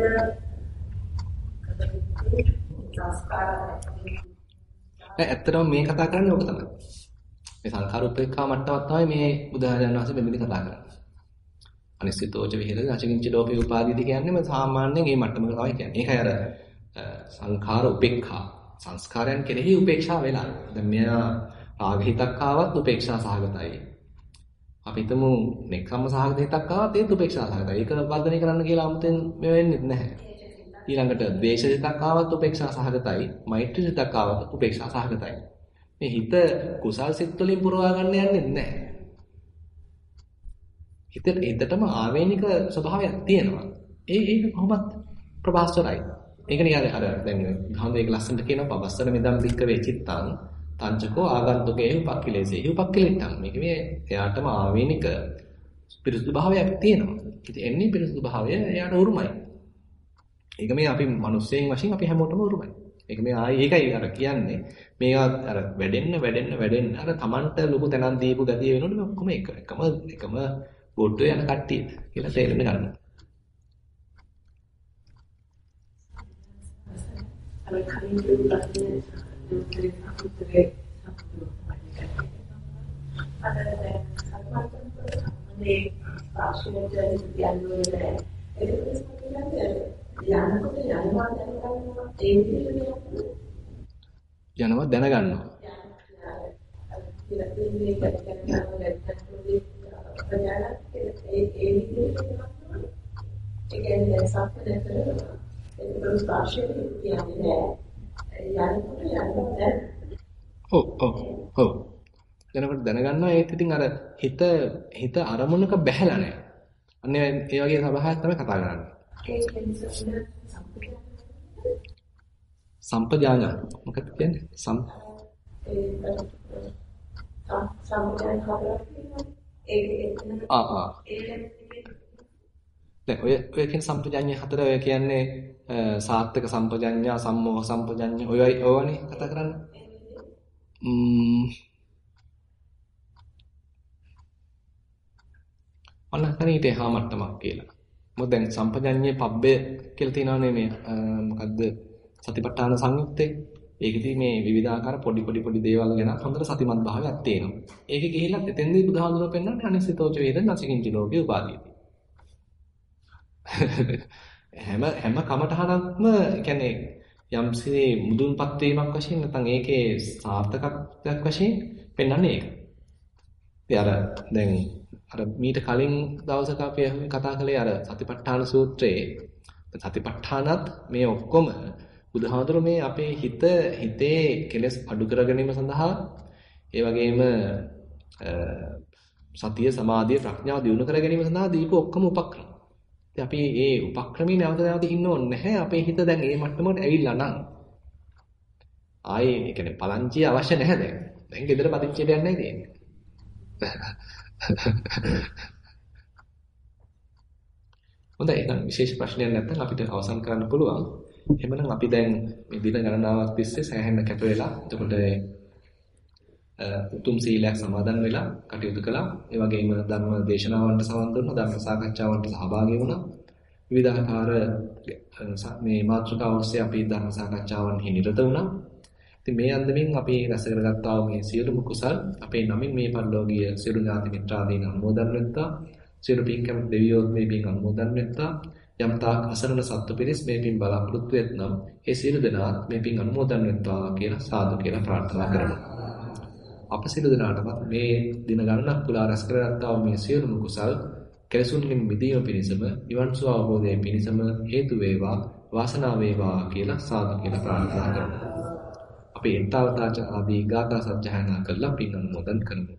ඇත්තටම මේ කතා කරන්නේ ඔක තමයි. මේ සංඛාර උපේක්ඛා මට්ටමක් තමයි මේ බුදුහාරයන් වහන්සේ මෙතනදී කතා කරන්නේ. අනිසිතෝච විහෙරද අචකින්ච ලෝපේ උපාදීති කියන්නේම සාමාන්‍යයෙන් මේ මට්ටමක තමයි කියන්නේ. ඒකයි අර සංඛාර උපේක්ඛා සංස්කාරයන් කෙරෙහි උපේක්ෂා වෙලා. දැන් මෙයා රාග හිතක් ආවත් උපේක්ෂා සහගතයි. අපි හිතමු නෙක්ඛම්ම සහගත හිතක් ආවත් ඒත් උපේක්ෂා සහගතයි. ඒක වර්ධනය කරන්න කියලා 아무තෙන් මේ වෙන්නේ නැහැ. ඊළඟට ද්වේෂ සිතක් ආවත් උපේක්ෂා සහගතයි. මෛත්‍රී සිතක් ආවත් උපේක්ෂා සහගතයි. මේ හිත කුසල් සිත් වලින් පුරවා ගන්න යන්නේ නැහැ. හිතට හිතටම ආවේනික ස්වභාවයක් තියෙනවා. ඒ ඒක කොහොමත් ප්‍රභාස්වරයි. ඒක නිකන් අර දැන් ගහන එක ලස්සනට කියනවා පබස්සර මෙදම් දික්ක වෙචිත්තං තංචකෝ ආගන්තුකේ උපක්ඛිලේසේ උපක්ඛිලිට්ටං මේක මේ එයාටම ආවේනික පිරිසුදු භාවයක් තියෙනවා. ඉතින් එන්නේ පිරිසුදු භාවය එයාට උරුමයි. ඒක මේ අපි මිනිස්සෙන් වශයෙන් අපි හැමෝටම උරුමයි. ඒක මේ ආයි ඒකයි අර කියන්නේ මේවා අර වැඩෙන්න වැඩෙන්න වැඩෙන්න අර Tamanට ලොකු තැනක් දීපු ගතිය වෙනකොට මේ ඔක්කොම එක එකම එකම බොට්ටුවේ යන කට්ටිය කියලා තේරෙන්න ගන්නවා. අර කලින් දුන්නේ දුන්නේ අපිටේ අර දැන් සම්පූර්ණයෙන් ආශ්‍රය දෙන්න යන්නේ ඒක තමයි යනකොට යනවා දැනගන්නවා ඒ විදිහට යනවා දැනගන්නවා. ඒ කියන්නේ සම්පූර්ණ කරනවා ඒක ස්පර්ශය කියන්නේ යනකොට යනවා දැන් ඔව් ඔව් ඔව් දැනකට දැනගන්නවා ඒත් ඉතින් අර හිත හිත අරමුණක බැහැලා නැහැ. අන්න ඒ වගේ සබහායක් තමයි කතා කරන්නේ. සම්පජාන මොකක්ද කියන්නේ? සම් ආ ආ දැන් ඔය ඔය කියන සම්පජාඤ්ඤ හතර ඔය කියන්නේ සාත්තක සම්පජාඤ්ඤා සම්මෝහ සම්පජාඤ්ඤ ඔය ඔයවනේ කතා කරන්නේ. ම්ම් ඔන්න හරියට එහා මට්ටමක් කියලා. මොකද දැන් සම්පජඤ්ඤේ පබ්බේ කියලා තියෙනවානේ මේ මොකද්ද සතිපට්ඨාන සංයුත්තේ. ඒකෙදි මේ විවිධාකාර පොඩි පොඩි පොඩි දේවල් ගැන හොඳට සතිමත් භාවයක් තියෙනවා. ඒකේ ගිහිල්ලා එතෙන්දී බුදුහාමුදුරුවෝ පෙන්වන්නේ අනිසිතෝච වේද නසිකින්ච ලෝකේ උපාදීති. හැම හැම කමඨහනක්ම කියන්නේ යම්සේ මුදුන්පත් වීමක් වශයෙන් නැත්නම් ඒකේ සාර්ථකත්වයක් වශයෙන් පෙන්වන්නේ ඒක. ඉතින් අර දැන් අර මීට කලින් දවසක අපි කතා කළේ අර සතිපට්ඨාන සූත්‍රයේ සතිපට්ඨානත් මේ ඔක්කොම බුදුහාඳුර මේ අපේ හිත හිතේ කෙලෙස් අඩු කර ගැනීම සඳහා ඒ වගේම සතිය සමාධිය ප්‍රඥාව දියුණු කර ගැනීම සඳහා දීප ඔක්කොම උපක්‍රම. ඉතින් අපි මේ උපක්‍රමී නැවත නැවත ඉන්න ඕනේ නැහැ. අපේ හිත දැන් මේ මට්ටමකට ඇවිල්ලා නම්. ආයේ ඒ කියන්නේ පලංචිය අවශ්‍ය නැහැ දැන්. දැන් ගෙදර පදිංචියට යන්නයි තියෙන්නේ. හොඳයි එහෙනම් විශේෂ ප්‍රශ්නයක් නැත්නම් අපිට අවසන් කරන්න පුළුවන්. එහෙමනම් අපි දැන් මේ දින ගණනාවක් තිස්සේ සෑහෙන කැප වෙලා එතකොට උතුම් සීලයක් සමාදන් වෙලා කටයුතු කළා. ඒ වගේම ධර්ම දේශනාවන්ට සවන් දුන්නා, ධර්ම සාකච්ඡාවන්ට සහභාගී වුණා. විවිධාකාර මේ මාතෘකාව ඔස්සේ අපි ධර්ම සාකච්ඡාවන්හි නිරත වුණා. ඉතින් මේ අන්දමින් අපි රැස් කරගත්තා මේ සියලුම කුසල් අපේ නමින් මේ පරිලෝකීය සියලු ඥාති මිත්‍රාදීන් අනුමෝදන් වෙත්තා. සියලු පින්කම් දෙවියෝත් මේ පින් අනුමෝදන් වෙත්තා. යම් තාක් අසරණ සත්ත්ව පිරිස් මේ පින් බලාපොරොත්තු වෙත්නම් ඒ සියලු දෙනාත් මේ පින් අනුමෝදන් වෙත්වා කියලා සාදු කියලා ප්‍රාර්ථනා කරමු. අප සියලු දෙනාටම මේ දින ගණනක් පුරා රැස් කරගත්තා මේ සියලුම කුසල් කෙලසුන්ගෙන් මිදීම පිණිසම නිවන් සුව අවබෝධයෙන් පිණිසම හේතු වේවා වාසනාව වේවා කියලා සාදු කියලා ප්‍රාර්ථනා කරමු. අපි එත්තාවතාච ආදී ගාථා සජ්ජායනා කරලා පින් අනුමෝදන් කරමු.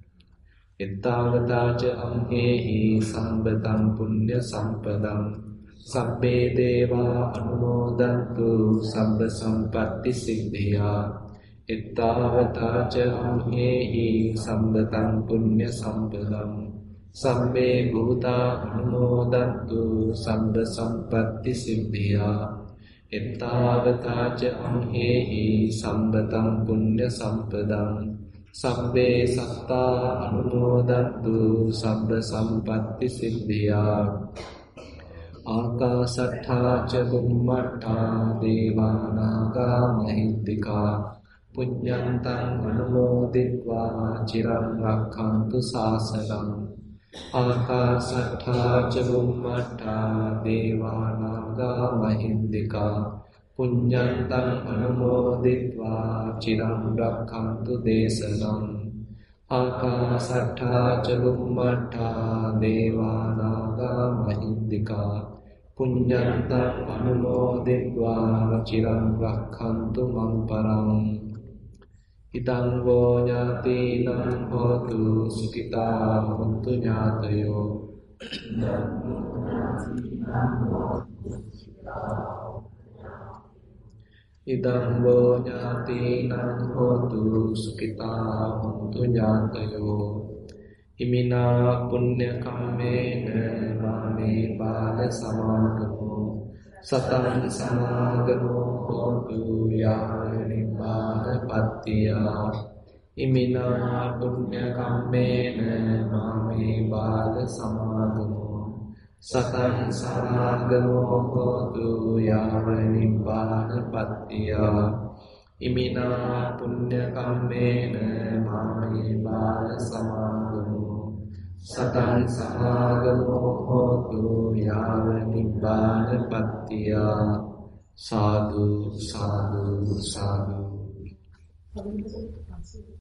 එත්තාවතාච අම්හෙහි සම්බතං පුඤ්ඤ සම්පදං සබ්බේ දේවා අනුමෝදන්තු සබ්බ සම්පatti සිද්ධියා එත්තාවතාච අම්හෙහි සම්බතං පුඤ්ඤ සම්පදං සම්මේ භූතා අනුමෝදන්තු සම්බ සම්පatti සිද්ධියා. එත්තාවතාච අම්හෙහි සම්බතං පුඤ්ඤ සම්පදං සබ්බේ සත්තා අනුමෝදන්තු සබ්බ සම්පatti සිද්ධියා. ආකාසට්ඨා ච බුම්මට්ඨා දේවානාගා මහිද්దికා පුඤ්ඤන්තං අනුමෝදිत्वा චිරං රක්ඛන්තු සාසනං. ආකාසට්ඨා ච බුම්මට්ඨා දේවානාගා මහින්దికා පුඤ්ඤන්තං අනුමෝදිत्वा චිරං රක්ඛන්තු දේශනං. ආකාසට්ඨා ච බුම්මට්ඨා දේවානාගා මහින්దికා පුඤ්ඤන්තං අනුමෝදිत्वा චිරං රක්ඛන්තු මං පරං. ඉදං වෝ ඥාතිනං හෝතු සුඛිතා හොන්තු ඥාතයෝ ඉදං වෝ ඥාතිනං හෝතු සුඛිතා හොන්තු ඥාතයෝ ඉමිනා පුඤ්ඤ කම්මේන මාමේ බාල සමාගමෝ සතං සමාගමෝ හෝතු යාව නිබ්බාන පත්තියා ඉමිනා පුඤ්ඤ කම්මේන මාමේ බාල සමාගමෝ සතං සමාගමෝ හෝතු යාව නිබ්බාන පත්තියා ඉමිනා පුඤ්ඤ කම්මේන මාමේ බාල සමාගමෝ සතං සමාගමෝ හෝතු යාව නිබ්බාන පත්තියා සාදු සාදු. සාදු